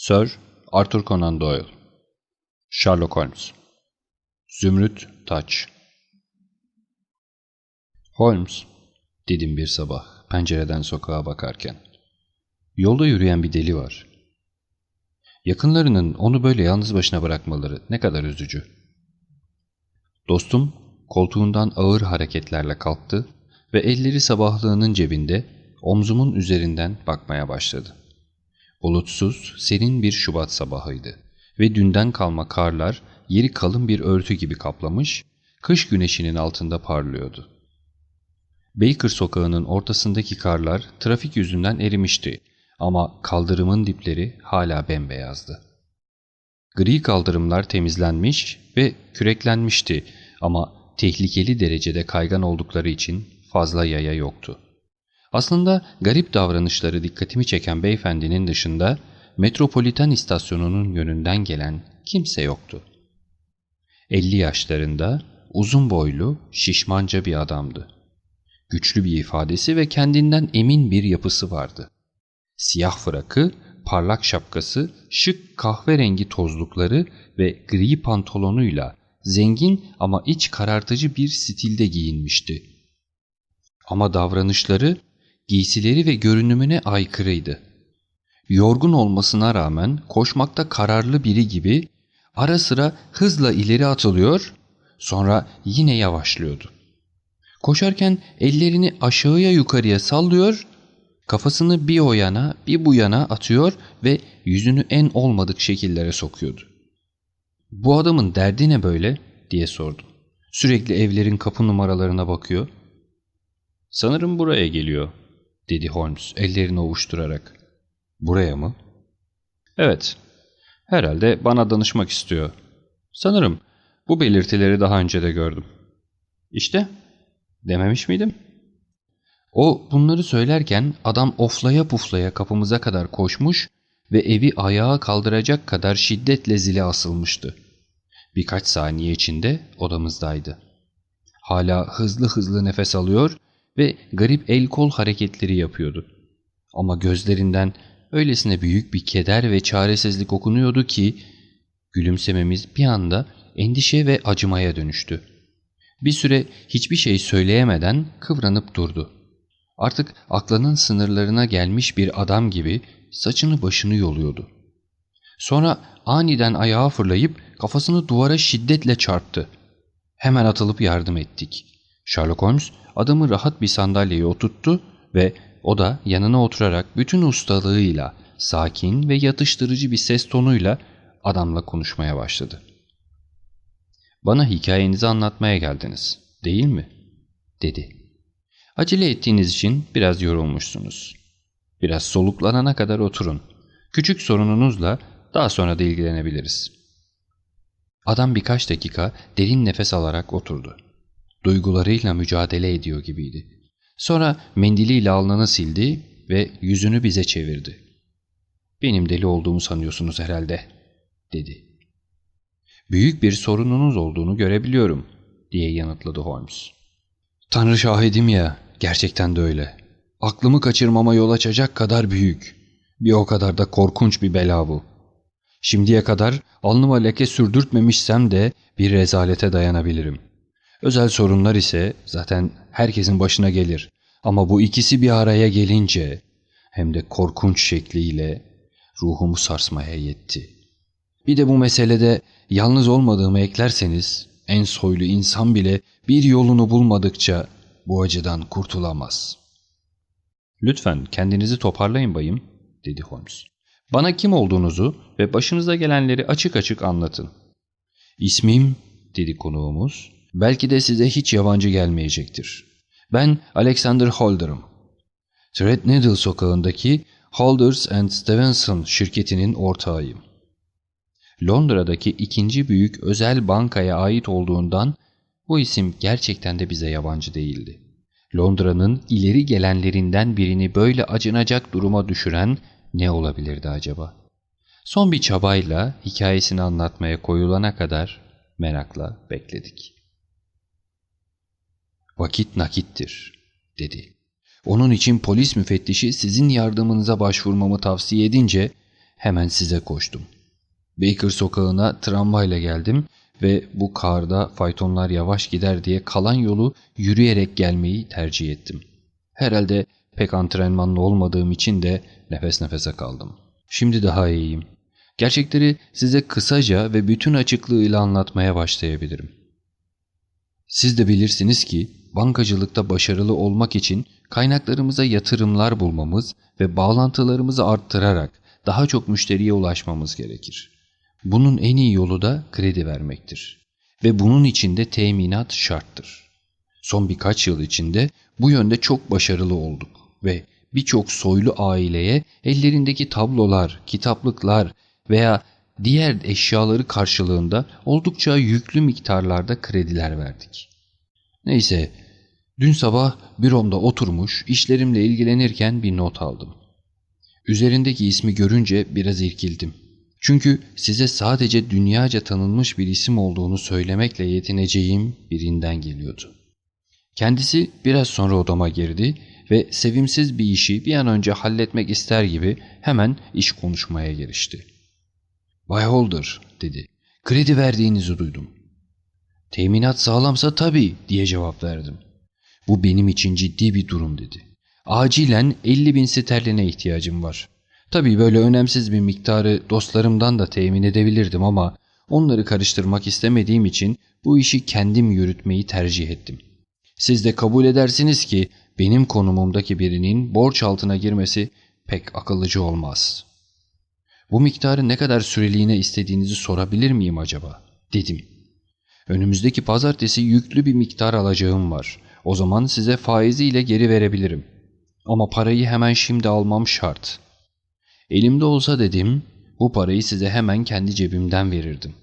Sir Arthur Conan Doyle Sherlock Holmes Zümrüt Taç Holmes, dedim bir sabah pencereden sokağa bakarken. Yolda yürüyen bir deli var. Yakınlarının onu böyle yalnız başına bırakmaları ne kadar üzücü. Dostum koltuğundan ağır hareketlerle kalktı ve elleri sabahlığının cebinde omzumun üzerinden bakmaya başladı. Bulutsuz, serin bir Şubat sabahıydı ve dünden kalma karlar yeri kalın bir örtü gibi kaplamış, kış güneşinin altında parlıyordu. Baker sokağının ortasındaki karlar trafik yüzünden erimişti ama kaldırımın dipleri hala bembeyazdı. Gri kaldırımlar temizlenmiş ve küreklenmişti ama tehlikeli derecede kaygan oldukları için fazla yaya yoktu. Aslında garip davranışları dikkatimi çeken beyefendinin dışında metropoliten istasyonunun yönünden gelen kimse yoktu. 50 yaşlarında uzun boylu, şişmanca bir adamdı. Güçlü bir ifadesi ve kendinden emin bir yapısı vardı. Siyah frakı, parlak şapkası, şık kahverengi tozlukları ve gri pantolonuyla zengin ama iç karartıcı bir stilde giyinmişti. Ama davranışları, giysileri ve görünümüne aykırıydı. Yorgun olmasına rağmen koşmakta kararlı biri gibi ara sıra hızla ileri atılıyor, sonra yine yavaşlıyordu. Koşarken ellerini aşağıya yukarıya sallıyor, kafasını bir o yana bir bu yana atıyor ve yüzünü en olmadık şekillere sokuyordu. ''Bu adamın derdi ne böyle?'' diye sordum. Sürekli evlerin kapı numaralarına bakıyor. ''Sanırım buraya geliyor.'' Dedi Holmes ellerini ovuşturarak. ''Buraya mı?'' ''Evet. Herhalde bana danışmak istiyor. Sanırım bu belirtileri daha önce de gördüm.'' ''İşte Dememiş miydim? O bunları söylerken adam oflaya puflaya kapımıza kadar koşmuş ve evi ayağa kaldıracak kadar şiddetle zile asılmıştı. Birkaç saniye içinde odamızdaydı. Hala hızlı hızlı nefes alıyor ve garip el kol hareketleri yapıyordu. Ama gözlerinden öylesine büyük bir keder ve çaresizlik okunuyordu ki gülümsememiz bir anda endişe ve acımaya dönüştü. Bir süre hiçbir şey söyleyemeden kıvranıp durdu. Artık aklının sınırlarına gelmiş bir adam gibi saçını başını yoluyordu. Sonra aniden ayağa fırlayıp kafasını duvara şiddetle çarptı. Hemen atılıp yardım ettik. Sherlock Holmes adamı rahat bir sandalyeye oturttu ve o da yanına oturarak bütün ustalığıyla sakin ve yatıştırıcı bir ses tonuyla adamla konuşmaya başladı. Bana hikayenizi anlatmaya geldiniz, değil mi? dedi. Acele ettiğiniz için biraz yorulmuşsunuz. Biraz soluklanana kadar oturun. Küçük sorununuzla daha sonra da ilgilenebiliriz. Adam birkaç dakika derin nefes alarak oturdu. Duygularıyla mücadele ediyor gibiydi. Sonra mendiliyle alnını sildi ve yüzünü bize çevirdi. ''Benim deli olduğumu sanıyorsunuz herhalde.'' dedi büyük bir sorununuz olduğunu görebiliyorum diye yanıtladı Holmes. Tanrı şahidim ya, gerçekten de öyle. Aklımı kaçırmama yol açacak kadar büyük. Bir o kadar da korkunç bir bela bu. Şimdiye kadar alnıma leke sürdürtmemişsem de bir rezalete dayanabilirim. Özel sorunlar ise zaten herkesin başına gelir. Ama bu ikisi bir araya gelince hem de korkunç şekliyle ruhumu sarsmaya yetti. Bir de bu meselede yalnız olmadığımı eklerseniz en soylu insan bile bir yolunu bulmadıkça bu acıdan kurtulamaz. Lütfen kendinizi toparlayın bayım, dedi Holmes. Bana kim olduğunuzu ve başınıza gelenleri açık açık anlatın. İsmim, dedi konuğumuz, belki de size hiç yabancı gelmeyecektir. Ben Alexander Holder'ım. Threadneedle sokağındaki Holders and Stevenson şirketinin ortağıyım. Londra'daki ikinci büyük özel bankaya ait olduğundan bu isim gerçekten de bize yabancı değildi. Londra'nın ileri gelenlerinden birini böyle acınacak duruma düşüren ne olabilirdi acaba? Son bir çabayla hikayesini anlatmaya koyulana kadar merakla bekledik. Vakit nakittir, dedi. Onun için polis müfettişi sizin yardımınıza başvurmamı tavsiye edince hemen size koştum. Baker sokağına tramvayla geldim ve bu karda faytonlar yavaş gider diye kalan yolu yürüyerek gelmeyi tercih ettim. Herhalde pek antrenmanlı olmadığım için de nefes nefese kaldım. Şimdi daha iyiyim. Gerçekleri size kısaca ve bütün açıklığıyla anlatmaya başlayabilirim. Siz de bilirsiniz ki bankacılıkta başarılı olmak için kaynaklarımıza yatırımlar bulmamız ve bağlantılarımızı arttırarak daha çok müşteriye ulaşmamız gerekir. Bunun en iyi yolu da kredi vermektir. Ve bunun için de teminat şarttır. Son birkaç yıl içinde bu yönde çok başarılı olduk ve birçok soylu aileye ellerindeki tablolar, kitaplıklar veya diğer eşyaları karşılığında oldukça yüklü miktarlarda krediler verdik. Neyse, dün sabah büromda oturmuş işlerimle ilgilenirken bir not aldım. Üzerindeki ismi görünce biraz irkildim. Çünkü size sadece dünyaca tanınmış bir isim olduğunu söylemekle yetineceğim birinden geliyordu. Kendisi biraz sonra odama girdi ve sevimsiz bir işi bir an önce halletmek ister gibi hemen iş konuşmaya girişti. Bay Holder dedi. Kredi verdiğinizi duydum. Teminat sağlamsa tabii diye cevap verdim. Bu benim için ciddi bir durum dedi. Acilen 50 bin sterline ihtiyacım var. Tabii böyle önemsiz bir miktarı dostlarımdan da temin edebilirdim ama onları karıştırmak istemediğim için bu işi kendim yürütmeyi tercih ettim. Siz de kabul edersiniz ki benim konumumdaki birinin borç altına girmesi pek akıllıcı olmaz. Bu miktarı ne kadar süreliğine istediğinizi sorabilir miyim acaba? Dedim. Önümüzdeki pazartesi yüklü bir miktar alacağım var. O zaman size faiziyle geri verebilirim. Ama parayı hemen şimdi almam şart. Elimde olsa dedim, bu parayı size hemen kendi cebimden verirdim.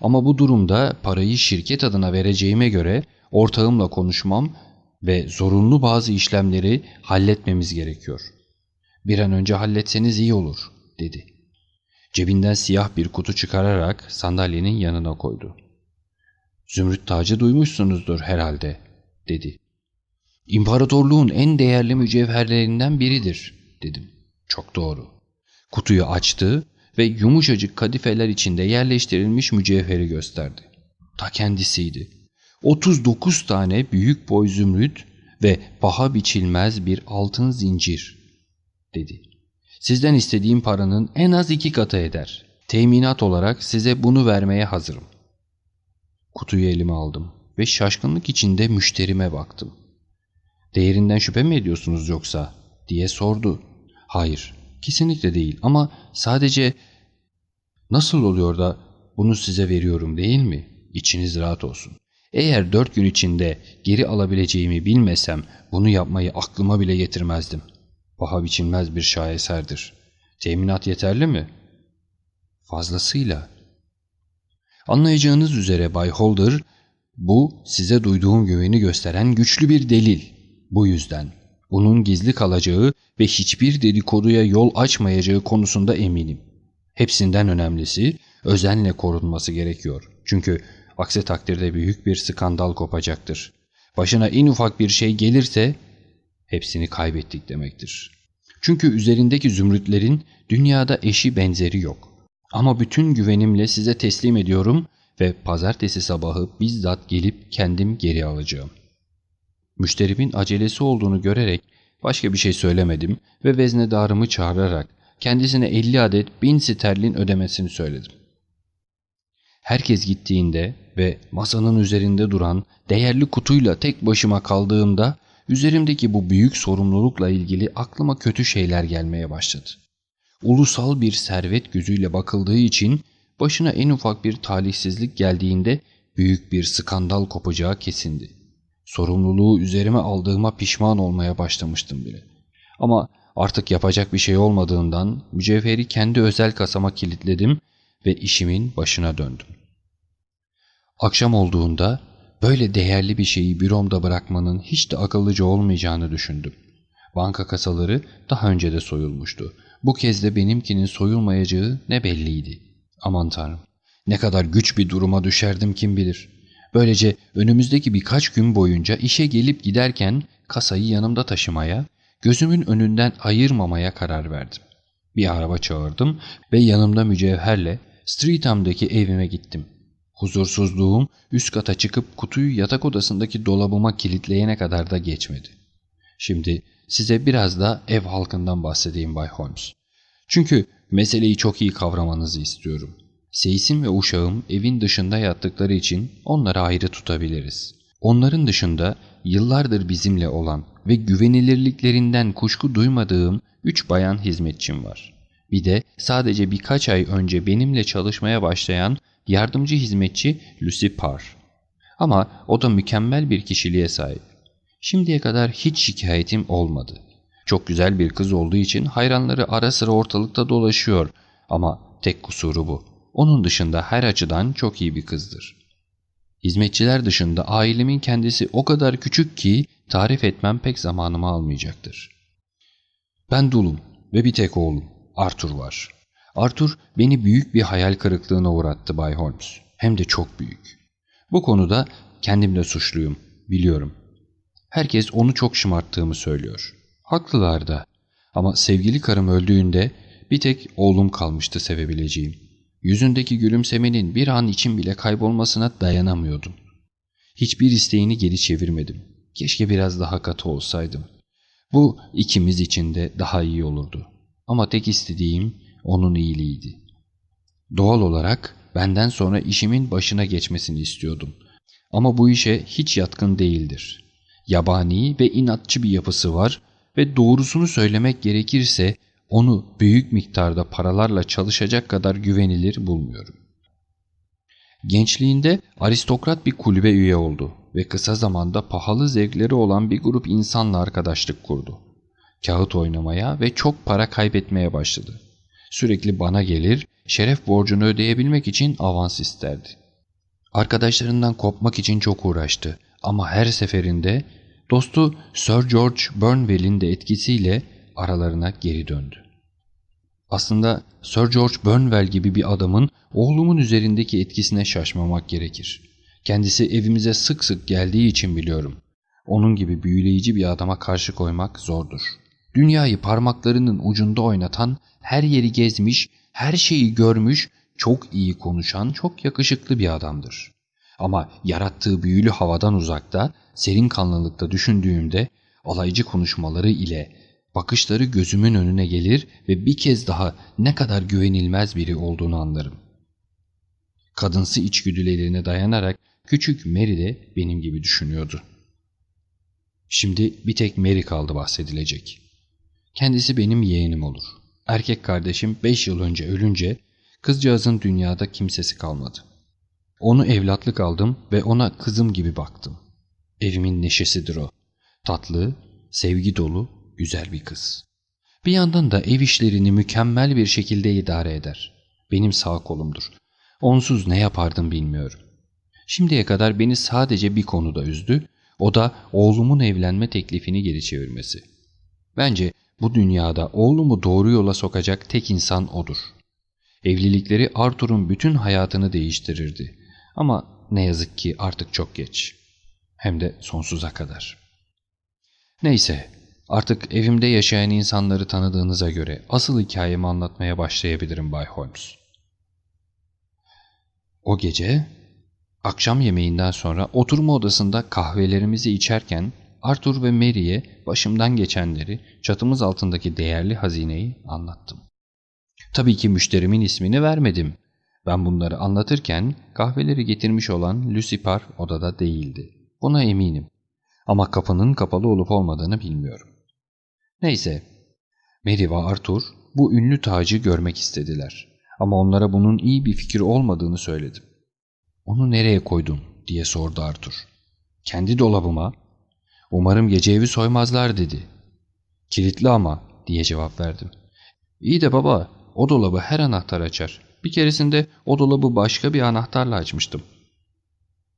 Ama bu durumda parayı şirket adına vereceğime göre ortağımla konuşmam ve zorunlu bazı işlemleri halletmemiz gerekiyor. Bir an önce halletseniz iyi olur, dedi. Cebinden siyah bir kutu çıkararak sandalyenin yanına koydu. Zümrüt tacı duymuşsunuzdur herhalde, dedi. İmparatorluğun en değerli mücevherlerinden biridir, dedim. Çok doğru. Kutuyu açtı ve yumuşacık kadifeler içinde yerleştirilmiş mücevheri gösterdi. Ta kendisiydi. 39 tane büyük boy zümrüt ve paha biçilmez bir altın zincir, dedi. Sizden istediğim paranın en az iki katı eder. Teminat olarak size bunu vermeye hazırım. Kutuyu elime aldım ve şaşkınlık içinde müşterime baktım. Değerinden şüphe mi ediyorsunuz yoksa? diye sordu. Hayır, kesinlikle değil ama sadece nasıl oluyor da bunu size veriyorum değil mi? İçiniz rahat olsun. Eğer dört gün içinde geri alabileceğimi bilmesem bunu yapmayı aklıma bile getirmezdim. Paha biçilmez bir şaheserdir. Teminat yeterli mi? Fazlasıyla. Anlayacağınız üzere Bay Holder, bu size duyduğum güveni gösteren güçlü bir delil. Bu yüzden bunun gizli kalacağı ve hiçbir dedikoduya yol açmayacağı konusunda eminim. Hepsinden önemlisi özenle korunması gerekiyor. Çünkü aksi takdirde büyük bir skandal kopacaktır. Başına en ufak bir şey gelirse hepsini kaybettik demektir. Çünkü üzerindeki zümrütlerin dünyada eşi benzeri yok. Ama bütün güvenimle size teslim ediyorum ve pazartesi sabahı bizzat gelip kendim geri alacağım. Müşterimin acelesi olduğunu görerek başka bir şey söylemedim ve veznedarımı çağırarak kendisine 50 adet bin sterlin ödemesini söyledim. Herkes gittiğinde ve masanın üzerinde duran değerli kutuyla tek başıma kaldığımda üzerimdeki bu büyük sorumlulukla ilgili aklıma kötü şeyler gelmeye başladı. Ulusal bir servet gözüyle bakıldığı için başına en ufak bir talihsizlik geldiğinde büyük bir skandal kopacağı kesindi. Sorumluluğu üzerime aldığıma pişman olmaya başlamıştım bile. Ama artık yapacak bir şey olmadığından mücevheri kendi özel kasama kilitledim ve işimin başına döndüm. Akşam olduğunda böyle değerli bir şeyi büromda bırakmanın hiç de akıllıca olmayacağını düşündüm. Banka kasaları daha önce de soyulmuştu. Bu kez de benimkinin soyulmayacağı ne belliydi. Aman tanrım ne kadar güç bir duruma düşerdim kim bilir. Böylece önümüzdeki birkaç gün boyunca işe gelip giderken kasayı yanımda taşımaya, gözümün önünden ayırmamaya karar verdim. Bir araba çağırdım ve yanımda mücevherle Streetham'daki evime gittim. Huzursuzluğum üst kata çıkıp kutuyu yatak odasındaki dolabıma kilitleyene kadar da geçmedi. Şimdi size biraz da ev halkından bahsedeyim Bay Holmes. Çünkü meseleyi çok iyi kavramanızı istiyorum. Seysim ve uşağım evin dışında yattıkları için onları ayrı tutabiliriz. Onların dışında yıllardır bizimle olan ve güvenilirliklerinden kuşku duymadığım üç bayan hizmetçim var. Bir de sadece birkaç ay önce benimle çalışmaya başlayan yardımcı hizmetçi Lucy Parr. Ama o da mükemmel bir kişiliğe sahip. Şimdiye kadar hiç şikayetim olmadı. Çok güzel bir kız olduğu için hayranları ara sıra ortalıkta dolaşıyor ama tek kusuru bu. Onun dışında her açıdan çok iyi bir kızdır. Hizmetçiler dışında ailemin kendisi o kadar küçük ki tarif etmem pek zamanımı almayacaktır. Ben dulum ve bir tek oğlum Arthur var. Arthur beni büyük bir hayal kırıklığına uğrattı Bay Holmes. Hem de çok büyük. Bu konuda kendimle suçluyum, biliyorum. Herkes onu çok şımarttığımı söylüyor. Haklılar da. Ama sevgili karım öldüğünde bir tek oğlum kalmıştı sevebileceğim. Yüzündeki gülümsemenin bir an için bile kaybolmasına dayanamıyordum. Hiçbir isteğini geri çevirmedim. Keşke biraz daha katı olsaydım. Bu ikimiz için de daha iyi olurdu. Ama tek istediğim onun iyiliğiydi. Doğal olarak benden sonra işimin başına geçmesini istiyordum. Ama bu işe hiç yatkın değildir. Yabani ve inatçı bir yapısı var ve doğrusunu söylemek gerekirse onu büyük miktarda paralarla çalışacak kadar güvenilir bulmuyorum. Gençliğinde aristokrat bir kulübe üye oldu ve kısa zamanda pahalı zevkleri olan bir grup insanla arkadaşlık kurdu. Kağıt oynamaya ve çok para kaybetmeye başladı. Sürekli bana gelir, şeref borcunu ödeyebilmek için avans isterdi. Arkadaşlarından kopmak için çok uğraştı ama her seferinde dostu Sir George Burnwell'in de etkisiyle aralarına geri döndü. Aslında Sir George Burnwell gibi bir adamın oğlumun üzerindeki etkisine şaşmamak gerekir. Kendisi evimize sık sık geldiği için biliyorum. Onun gibi büyüleyici bir adama karşı koymak zordur. Dünyayı parmaklarının ucunda oynatan, her yeri gezmiş, her şeyi görmüş, çok iyi konuşan, çok yakışıklı bir adamdır. Ama yarattığı büyülü havadan uzakta, serin kanlılıkta düşündüğümde alaycı konuşmaları ile bakışları gözümün önüne gelir ve bir kez daha ne kadar güvenilmez biri olduğunu anlarım. Kadınsı içgüdülerine dayanarak küçük Mary de benim gibi düşünüyordu. Şimdi bir tek Mary kaldı bahsedilecek. Kendisi benim yeğenim olur. Erkek kardeşim 5 yıl önce ölünce kızcağızın dünyada kimsesi kalmadı. Onu evlatlık aldım ve ona kızım gibi baktım. Evimin neşesidir o. Tatlı, sevgi dolu, güzel bir kız. Bir yandan da ev işlerini mükemmel bir şekilde idare eder. Benim sağ kolumdur. Onsuz ne yapardım bilmiyorum. Şimdiye kadar beni sadece bir konuda üzdü, o da oğlumun evlenme teklifini geri çevirmesi. Bence bu dünyada oğlumu doğru yola sokacak tek insan odur. Evlilikleri Arthur'un bütün hayatını değiştirirdi. Ama ne yazık ki artık çok geç. Hem de sonsuza kadar. Neyse, artık evimde yaşayan insanları tanıdığınıza göre asıl hikayemi anlatmaya başlayabilirim Bay Holmes. O gece, akşam yemeğinden sonra oturma odasında kahvelerimizi içerken Arthur ve Mary'e başımdan geçenleri, çatımız altındaki değerli hazineyi anlattım. Tabii ki müşterimin ismini vermedim. Ben bunları anlatırken kahveleri getirmiş olan Lucy Parr odada değildi. Buna eminim. Ama kapının kapalı olup olmadığını bilmiyorum. Neyse, Mary ve Arthur bu ünlü tacı görmek istediler. Ama onlara bunun iyi bir fikir olmadığını söyledim. Onu nereye koydun diye sordu Arthur. Kendi dolabıma. Umarım gece evi soymazlar dedi. Kilitli ama diye cevap verdim. İyi de baba o dolabı her anahtar açar. Bir keresinde o dolabı başka bir anahtarla açmıştım.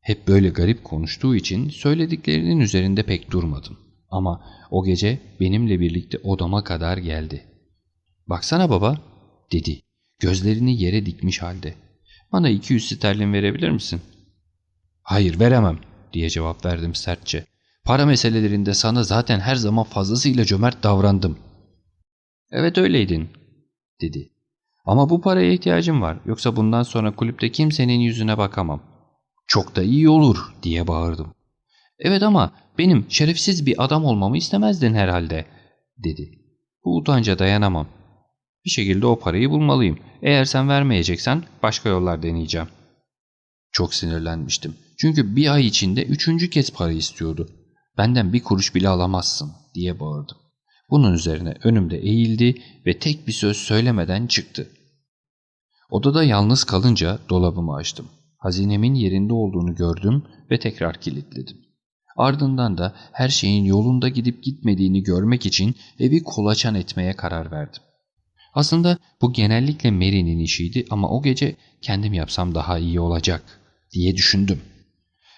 Hep böyle garip konuştuğu için söylediklerinin üzerinde pek durmadım. Ama o gece benimle birlikte odama kadar geldi. Baksana baba dedi. Gözlerini yere dikmiş halde. Bana 200 sterlin verebilir misin? Hayır veremem diye cevap verdim sertçe. Para meselelerinde sana zaten her zaman fazlasıyla cömert davrandım. Evet öyleydin. dedi. Ama bu paraya ihtiyacım var. Yoksa bundan sonra kulüpte kimsenin yüzüne bakamam. Çok da iyi olur diye bağırdım. Evet ama benim şerefsiz bir adam olmamı istemezdin herhalde dedi. Bu utanca dayanamam. Bir şekilde o parayı bulmalıyım. Eğer sen vermeyeceksen başka yollar deneyeceğim. Çok sinirlenmiştim. Çünkü bir ay içinde üçüncü kez para istiyordu. Benden bir kuruş bile alamazsın diye bağırdım. Bunun üzerine önümde eğildi ve tek bir söz söylemeden çıktı. Odada yalnız kalınca dolabımı açtım. Hazinemin yerinde olduğunu gördüm ve tekrar kilitledim. Ardından da her şeyin yolunda gidip gitmediğini görmek için evi kolaçan etmeye karar verdim. Aslında bu genellikle Mary'nin işiydi ama o gece kendim yapsam daha iyi olacak diye düşündüm.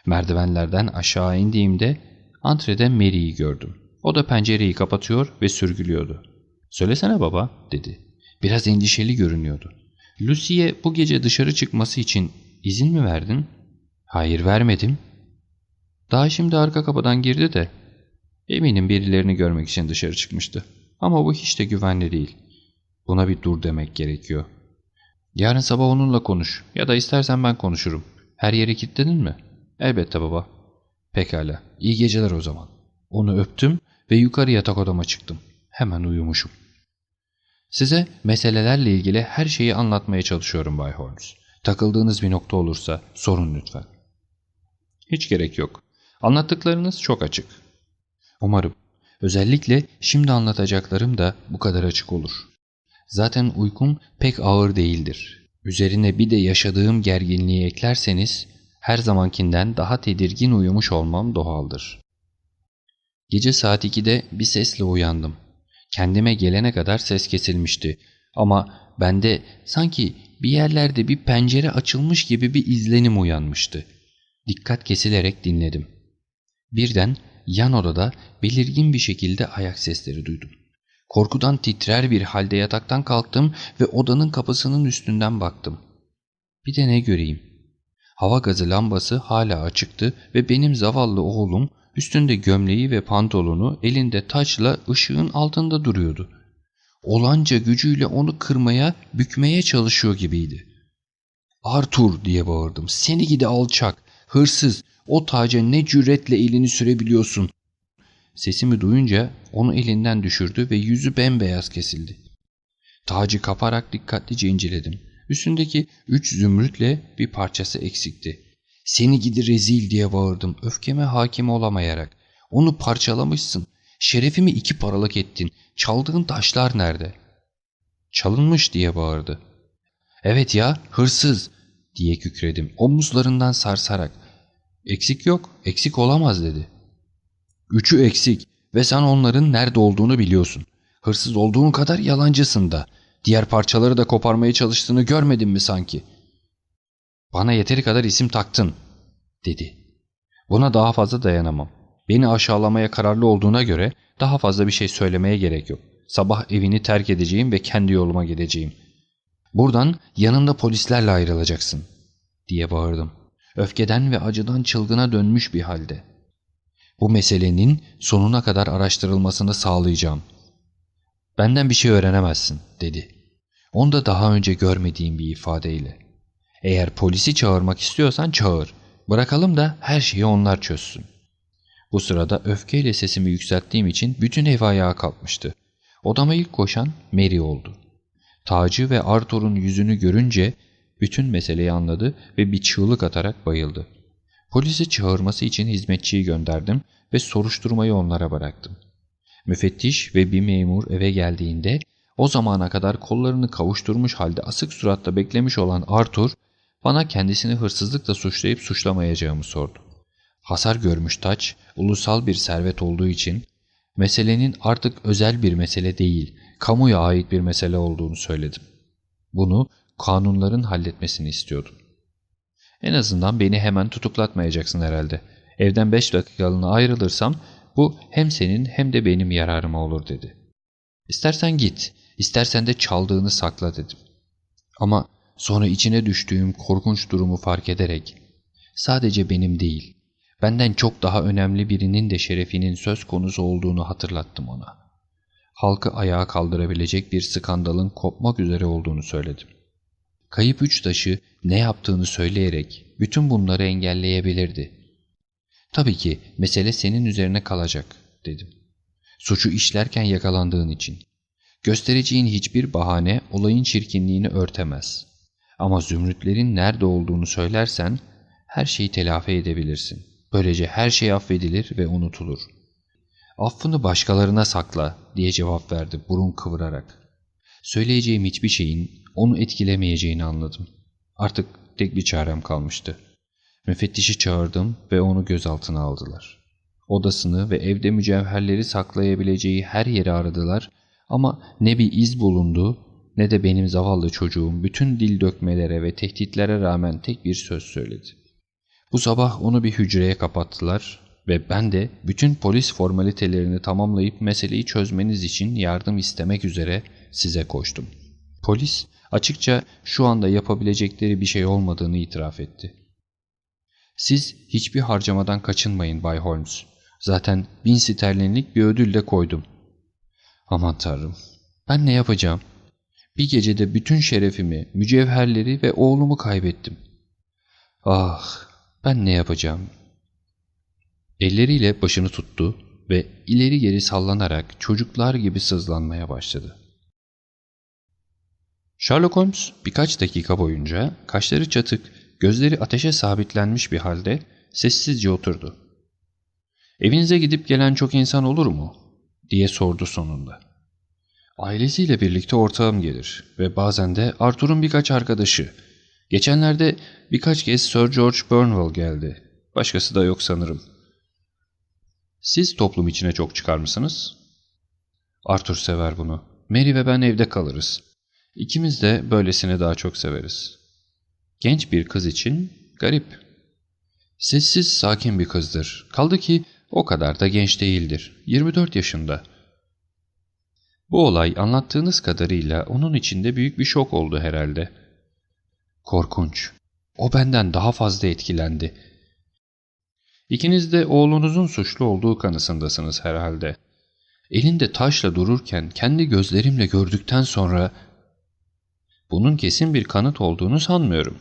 Merdivenlerden aşağı indiğimde antrede Mary'i gördüm. O da pencereyi kapatıyor ve sürgülüyordu. ''Söylesene baba'' dedi. Biraz endişeli görünüyordu. ''Lucy'ye bu gece dışarı çıkması için izin mi verdin?'' ''Hayır vermedim.'' Daha şimdi arka kapıdan girdi de eminim birilerini görmek için dışarı çıkmıştı. Ama bu hiç de güvenli değil. Buna bir dur demek gerekiyor. Yarın sabah onunla konuş ya da istersen ben konuşurum. Her yeri kilitledin mi? Elbette baba. Pekala. İyi geceler o zaman. Onu öptüm ve yukarı yatak odama çıktım. Hemen uyumuşum. Size meselelerle ilgili her şeyi anlatmaya çalışıyorum Bay Holmes. Takıldığınız bir nokta olursa sorun lütfen. Hiç gerek yok. Anlattıklarınız çok açık. Umarım. Özellikle şimdi anlatacaklarım da bu kadar açık olur. Zaten uykum pek ağır değildir. Üzerine bir de yaşadığım gerginliği eklerseniz her zamankinden daha tedirgin uyumuş olmam doğaldır. Gece saat 2'de bir sesle uyandım. Kendime gelene kadar ses kesilmişti. Ama bende sanki bir yerlerde bir pencere açılmış gibi bir izlenim uyanmıştı. Dikkat kesilerek dinledim. Birden yan odada belirgin bir şekilde ayak sesleri duydum. Korkudan titrer bir halde yataktan kalktım ve odanın kapısının üstünden baktım. Bir de ne göreyim? Hava gazı lambası hala açıktı ve benim zavallı oğlum üstünde gömleği ve pantolonu elinde taçla ışığın altında duruyordu. Olanca gücüyle onu kırmaya, bükmeye çalışıyor gibiydi. Arthur diye bağırdım. Seni gidi alçak, hırsız, o taca ne cüretle elini sürebiliyorsun. Sesimi duyunca onu elinden düşürdü ve yüzü bembeyaz kesildi. Tacı kaparak dikkatlice inceledim. Üstündeki üç zümrütle bir parçası eksikti. Seni gidi rezil diye bağırdım öfkeme hakim olamayarak. Onu parçalamışsın. Şerefimi iki paralık ettin. Çaldığın taşlar nerede? Çalınmış diye bağırdı. Evet ya hırsız diye kükredim omuzlarından sarsarak. Eksik yok, eksik olamaz dedi. Üçü eksik ve sen onların nerede olduğunu biliyorsun. Hırsız olduğun kadar yalancısın da. Diğer parçaları da koparmaya çalıştığını görmedin mi sanki? Bana yeteri kadar isim taktın, dedi. Buna daha fazla dayanamam. Beni aşağılamaya kararlı olduğuna göre daha fazla bir şey söylemeye gerek yok. Sabah evini terk edeceğim ve kendi yoluma gideceğim. Buradan yanında polislerle ayrılacaksın, diye bağırdım. Öfkeden ve acıdan çılgına dönmüş bir halde. Bu meselenin sonuna kadar araştırılmasını sağlayacağım. Benden bir şey öğrenemezsin, dedi. Onda daha önce görmediğim bir ifadeyle. Eğer polisi çağırmak istiyorsan çağır. Bırakalım da her şeyi onlar çözsün. Bu sırada öfkeyle sesimi yükselttiğim için bütün ev ayağa kalkmıştı. Odama ilk koşan Mary oldu. Tacı ve Arthur'un yüzünü görünce bütün meseleyi anladı ve bir çığlık atarak bayıldı. Polisi çağırması için hizmetçiyi gönderdim ve soruşturmayı onlara bıraktım. Müfettiş ve bir memur eve geldiğinde o zamana kadar kollarını kavuşturmuş halde asık suratta beklemiş olan Arthur bana kendisini hırsızlıkla suçlayıp suçlamayacağımı sordu. Hasar görmüş taç ulusal bir servet olduğu için meselenin artık özel bir mesele değil, kamuya ait bir mesele olduğunu söyledim. Bunu kanunların halletmesini istiyordum. En azından beni hemen tutuklatmayacaksın herhalde. Evden beş dakikalığına ayrılırsam bu hem senin hem de benim yararıma olur dedi. İstersen git, istersen de çaldığını sakla dedim. Ama sonra içine düştüğüm korkunç durumu fark ederek sadece benim değil, benden çok daha önemli birinin de şerefinin söz konusu olduğunu hatırlattım ona. halkı ayağa kaldırabilecek bir skandalın kopmak üzere olduğunu söyledim. Kayıp üç taşı ne yaptığını söyleyerek bütün bunları engelleyebilirdi. Tabii ki mesele senin üzerine kalacak dedim. Suçu işlerken yakalandığın için. Göstereceğin hiçbir bahane olayın çirkinliğini örtemez. Ama zümrütlerin nerede olduğunu söylersen her şeyi telafi edebilirsin. Böylece her şey affedilir ve unutulur. Affını başkalarına sakla diye cevap verdi burun kıvırarak. Söyleyeceğim hiçbir şeyin onu etkilemeyeceğini anladım. Artık tek bir çarem kalmıştı. Müfettişi çağırdım ve onu gözaltına aldılar. Odasını ve evde mücevherleri saklayabileceği her yeri aradılar ama ne bir iz bulundu ne de benim zavallı çocuğum bütün dil dökmelere ve tehditlere rağmen tek bir söz söyledi. Bu sabah onu bir hücreye kapattılar ve ben de bütün polis formalitelerini tamamlayıp meseleyi çözmeniz için yardım istemek üzere size koştum. Polis açıkça şu anda yapabilecekleri bir şey olmadığını itiraf etti. Siz hiçbir harcamadan kaçınmayın Bay Holmes. Zaten bin sterlinlik bir ödül de koydum. Aman tanrım. Ben ne yapacağım? Bir gecede bütün şerefimi, mücevherleri ve oğlumu kaybettim. Ah, ben ne yapacağım? Elleriyle başını tuttu ve ileri geri sallanarak çocuklar gibi sızlanmaya başladı. Sherlock Holmes birkaç dakika boyunca kaşları çatık, gözleri ateşe sabitlenmiş bir halde sessizce oturdu. ''Evinize gidip gelen çok insan olur mu?'' diye sordu sonunda. ''Ailesiyle birlikte ortağım gelir ve bazen de Arthur'un birkaç arkadaşı. Geçenlerde birkaç kez Sir George Burnwell geldi. Başkası da yok sanırım.'' ''Siz toplum içine çok çıkar mısınız?'' Arthur sever bunu. Mary ve ben evde kalırız. İkimiz de böylesini daha çok severiz. Genç bir kız için garip. Sessiz, sakin bir kızdır. Kaldı ki o kadar da genç değildir. 24 yaşında. Bu olay anlattığınız kadarıyla onun içinde büyük bir şok oldu herhalde. Korkunç. O benden daha fazla etkilendi. İkiniz de oğlunuzun suçlu olduğu kanısındasınız herhalde. Elinde taşla dururken kendi gözlerimle gördükten sonra bunun kesin bir kanıt olduğunu sanmıyorum.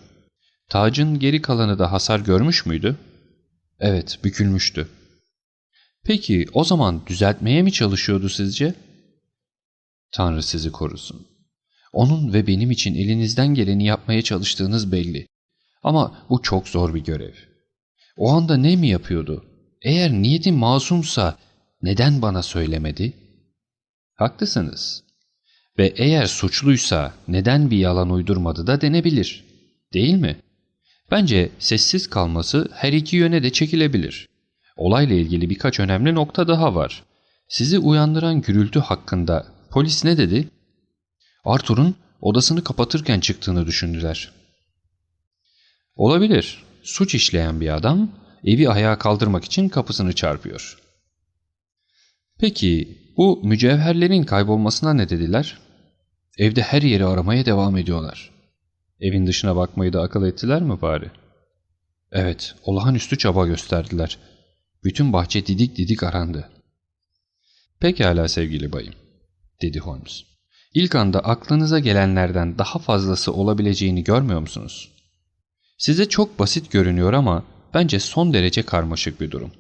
Tacın geri kalanı da hasar görmüş müydü? Evet, bükülmüştü. Peki o zaman düzeltmeye mi çalışıyordu sizce? Tanrı sizi korusun. Onun ve benim için elinizden geleni yapmaya çalıştığınız belli. Ama bu çok zor bir görev. O anda ne mi yapıyordu? Eğer niyeti masumsa neden bana söylemedi? Haklısınız. Ve eğer suçluysa neden bir yalan uydurmadı da denebilir. Değil mi? Bence sessiz kalması her iki yöne de çekilebilir. Olayla ilgili birkaç önemli nokta daha var. Sizi uyandıran gürültü hakkında polis ne dedi? Arthur'un odasını kapatırken çıktığını düşündüler. Olabilir. Suç işleyen bir adam evi ayağa kaldırmak için kapısını çarpıyor. Peki bu mücevherlerin kaybolmasına ne dediler? Evde her yeri aramaya devam ediyorlar. Evin dışına bakmayı da akıl ettiler mi bari? Evet, olağanüstü çaba gösterdiler. Bütün bahçe didik didik arandı. Pekala sevgili bayım, dedi Holmes. İlk anda aklınıza gelenlerden daha fazlası olabileceğini görmüyor musunuz? Size çok basit görünüyor ama bence son derece karmaşık bir durum.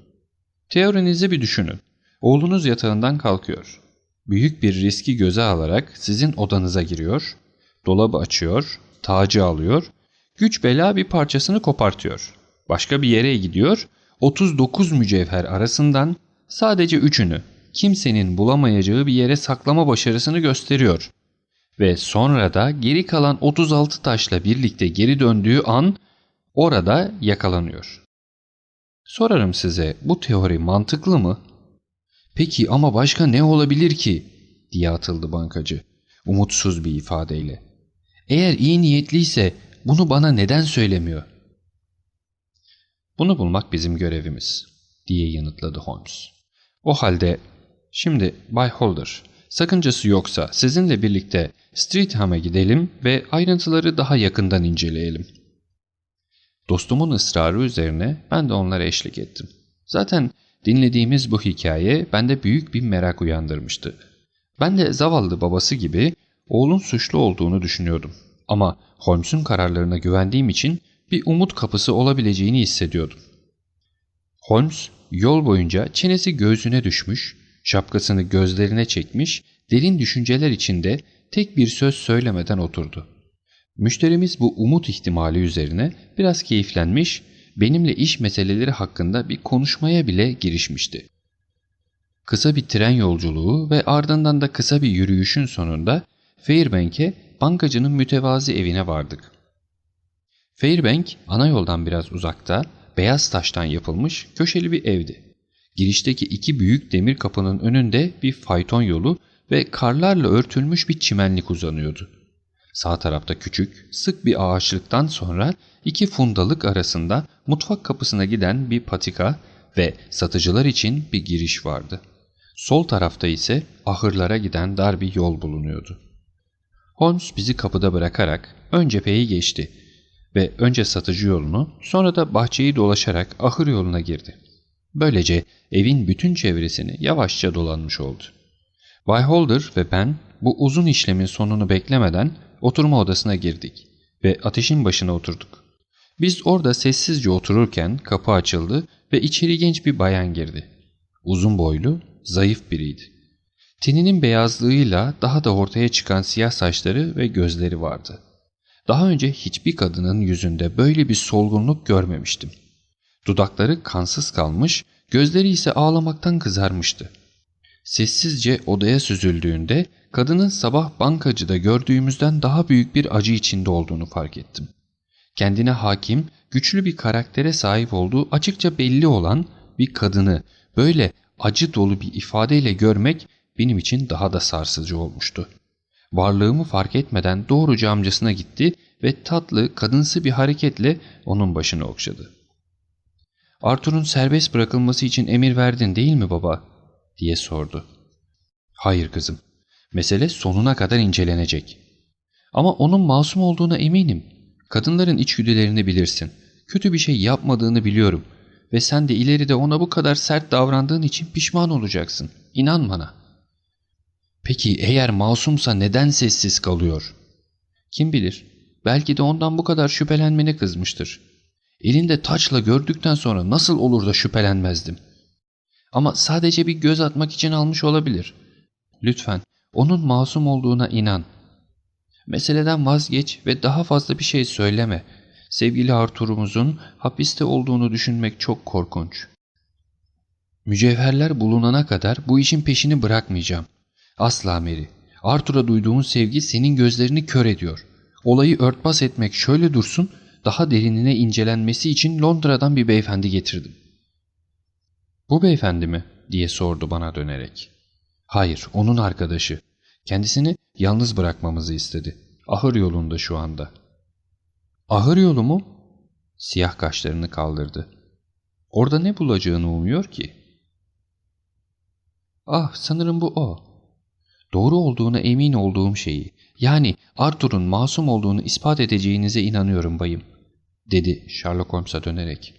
Teorinizi bir düşünün. Oğlunuz yatağından kalkıyor. Büyük bir riski göze alarak sizin odanıza giriyor, dolabı açıyor, tacı alıyor, güç bela bir parçasını kopartıyor. Başka bir yere gidiyor, 39 mücevher arasından sadece üçünü kimsenin bulamayacağı bir yere saklama başarısını gösteriyor. Ve sonra da geri kalan 36 taşla birlikte geri döndüğü an orada yakalanıyor. Sorarım size bu teori mantıklı mı? Peki ama başka ne olabilir ki? diye atıldı bankacı umutsuz bir ifadeyle. Eğer iyi niyetliyse bunu bana neden söylemiyor? Bunu bulmak bizim görevimiz diye yanıtladı Holmes. O halde şimdi Bay Holder sakıncası yoksa sizinle birlikte Streetham'a gidelim ve ayrıntıları daha yakından inceleyelim. Dostumun ısrarı üzerine ben de onlara eşlik ettim. Zaten dinlediğimiz bu hikaye bende büyük bir merak uyandırmıştı. Ben de zavallı babası gibi oğlun suçlu olduğunu düşünüyordum. Ama Holmes'un kararlarına güvendiğim için bir umut kapısı olabileceğini hissediyordum. Holmes yol boyunca çenesi göğsüne düşmüş, şapkasını gözlerine çekmiş, derin düşünceler içinde tek bir söz söylemeden oturdu. Müşterimiz bu umut ihtimali üzerine biraz keyiflenmiş, benimle iş meseleleri hakkında bir konuşmaya bile girişmişti. Kısa bir tren yolculuğu ve ardından da kısa bir yürüyüşün sonunda Fairbank'e bankacının mütevazi evine vardık. Fairbank ana yoldan biraz uzakta, beyaz taştan yapılmış köşeli bir evdi. Girişteki iki büyük demir kapının önünde bir fayton yolu ve karlarla örtülmüş bir çimenlik uzanıyordu. Sağ tarafta küçük, sık bir ağaçlıktan sonra iki fundalık arasında mutfak kapısına giden bir patika ve satıcılar için bir giriş vardı. Sol tarafta ise ahırlara giden dar bir yol bulunuyordu. Holmes bizi kapıda bırakarak ön cepheyi geçti ve önce satıcı yolunu sonra da bahçeyi dolaşarak ahır yoluna girdi. Böylece evin bütün çevresini yavaşça dolanmış oldu. Bay Holder ve ben bu uzun işlemin sonunu beklemeden oturma odasına girdik ve ateşin başına oturduk. Biz orada sessizce otururken kapı açıldı ve içeri genç bir bayan girdi. Uzun boylu, zayıf biriydi. Teninin beyazlığıyla daha da ortaya çıkan siyah saçları ve gözleri vardı. Daha önce hiçbir kadının yüzünde böyle bir solgunluk görmemiştim. Dudakları kansız kalmış, gözleri ise ağlamaktan kızarmıştı. Sessizce odaya süzüldüğünde kadının sabah bankacıda gördüğümüzden daha büyük bir acı içinde olduğunu fark ettim. Kendine hakim, güçlü bir karaktere sahip olduğu açıkça belli olan bir kadını böyle acı dolu bir ifadeyle görmek benim için daha da sarsıcı olmuştu. Varlığımı fark etmeden doğruca amcasına gitti ve tatlı, kadınsı bir hareketle onun başını okşadı. ''Arthur'un serbest bırakılması için emir verdin değil mi baba?'' diye sordu. ''Hayır kızım. Mesele sonuna kadar incelenecek. Ama onun masum olduğuna eminim. Kadınların içgüdülerini bilirsin. Kötü bir şey yapmadığını biliyorum. Ve sen de ileride ona bu kadar sert davrandığın için pişman olacaksın. İnan bana.'' Peki eğer masumsa neden sessiz kalıyor? Kim bilir, belki de ondan bu kadar şüphelenmene kızmıştır. Elinde taçla gördükten sonra nasıl olur da şüphelenmezdim. Ama sadece bir göz atmak için almış olabilir. Lütfen onun masum olduğuna inan. Meseleden vazgeç ve daha fazla bir şey söyleme. Sevgili Artur'umuzun hapiste olduğunu düşünmek çok korkunç. Mücevherler bulunana kadar bu işin peşini bırakmayacağım. Asla Mary. Arthur'a duyduğun sevgi senin gözlerini kör ediyor. Olayı örtbas etmek şöyle dursun, daha derinine incelenmesi için Londra'dan bir beyefendi getirdim. Bu beyefendi mi? diye sordu bana dönerek. Hayır, onun arkadaşı. Kendisini yalnız bırakmamızı istedi. Ahır yolunda şu anda. Ahır yolu mu? Siyah kaşlarını kaldırdı. Orada ne bulacağını umuyor ki? Ah sanırım bu o doğru olduğuna emin olduğum şeyi, yani Arthur'un masum olduğunu ispat edeceğinize inanıyorum bayım, dedi Sherlock Holmes'a dönerek.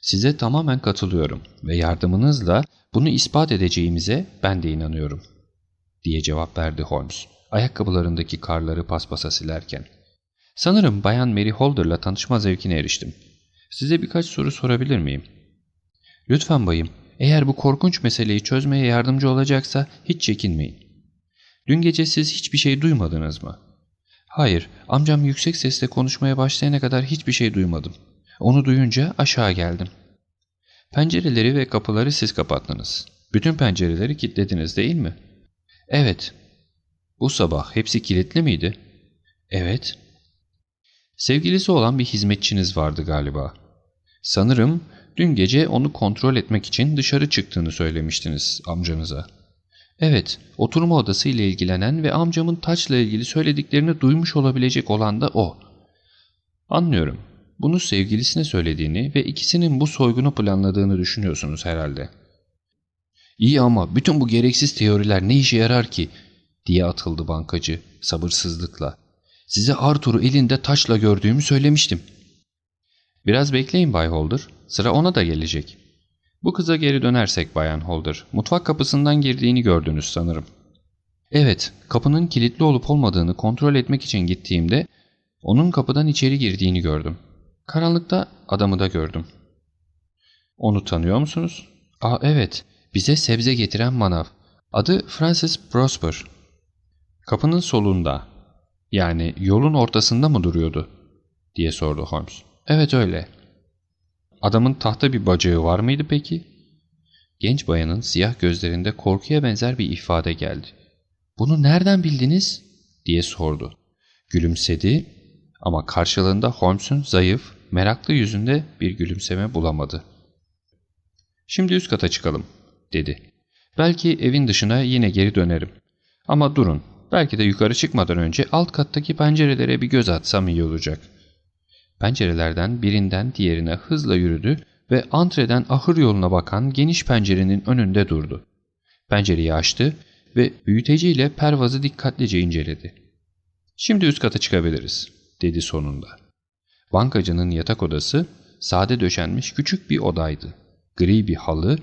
Size tamamen katılıyorum ve yardımınızla bunu ispat edeceğimize ben de inanıyorum, diye cevap verdi Holmes, ayakkabılarındaki karları paspasa silerken. Sanırım Bayan Mary Holder'la tanışma zevkine eriştim. Size birkaç soru sorabilir miyim? Lütfen bayım, eğer bu korkunç meseleyi çözmeye yardımcı olacaksa hiç çekinmeyin. Dün gece siz hiçbir şey duymadınız mı? Hayır, amcam yüksek sesle konuşmaya başlayana kadar hiçbir şey duymadım. Onu duyunca aşağı geldim. Pencereleri ve kapıları siz kapattınız. Bütün pencereleri kilitlediniz değil mi? Evet. Bu sabah hepsi kilitli miydi? Evet. Sevgilisi olan bir hizmetçiniz vardı galiba. Sanırım Dün gece onu kontrol etmek için dışarı çıktığını söylemiştiniz amcanıza. Evet, oturma odası ile ilgilenen ve amcamın taçla ilgili söylediklerini duymuş olabilecek olan da o. Anlıyorum. Bunu sevgilisine söylediğini ve ikisinin bu soygunu planladığını düşünüyorsunuz herhalde. İyi ama bütün bu gereksiz teoriler ne işe yarar ki? diye atıldı bankacı sabırsızlıkla. Size Arthur'u elinde taşla gördüğümü söylemiştim. Biraz bekleyin Bay Holder. Sıra ona da gelecek. Bu kıza geri dönersek Bayan Holder, mutfak kapısından girdiğini gördünüz sanırım. Evet, kapının kilitli olup olmadığını kontrol etmek için gittiğimde onun kapıdan içeri girdiğini gördüm. Karanlıkta adamı da gördüm. Onu tanıyor musunuz? Aa evet, bize sebze getiren manav. Adı Francis Prosper. Kapının solunda, yani yolun ortasında mı duruyordu? diye sordu Holmes. Evet öyle. Adamın tahta bir bacağı var mıydı peki? Genç bayanın siyah gözlerinde korkuya benzer bir ifade geldi. Bunu nereden bildiniz? diye sordu. Gülümsedi ama karşılığında Holmes'un zayıf, meraklı yüzünde bir gülümseme bulamadı. Şimdi üst kata çıkalım, dedi. Belki evin dışına yine geri dönerim. Ama durun, belki de yukarı çıkmadan önce alt kattaki pencerelere bir göz atsam iyi olacak. Pencerelerden birinden diğerine hızla yürüdü ve antreden ahır yoluna bakan geniş pencerenin önünde durdu. Pencereyi açtı ve büyüteciyle pervazı dikkatlice inceledi. Şimdi üst kata çıkabiliriz, dedi sonunda. Bankacının yatak odası sade döşenmiş küçük bir odaydı. Gri bir halı,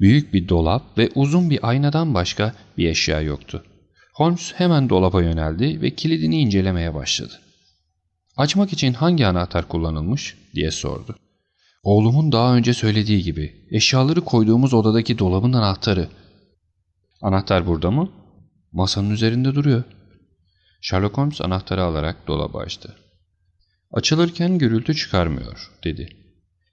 büyük bir dolap ve uzun bir aynadan başka bir eşya yoktu. Holmes hemen dolaba yöneldi ve kilidini incelemeye başladı. Açmak için hangi anahtar kullanılmış diye sordu. Oğlumun daha önce söylediği gibi eşyaları koyduğumuz odadaki dolabın anahtarı. Anahtar burada mı? Masanın üzerinde duruyor. Sherlock Holmes anahtarı alarak dolabı açtı. Açılırken gürültü çıkarmıyor dedi.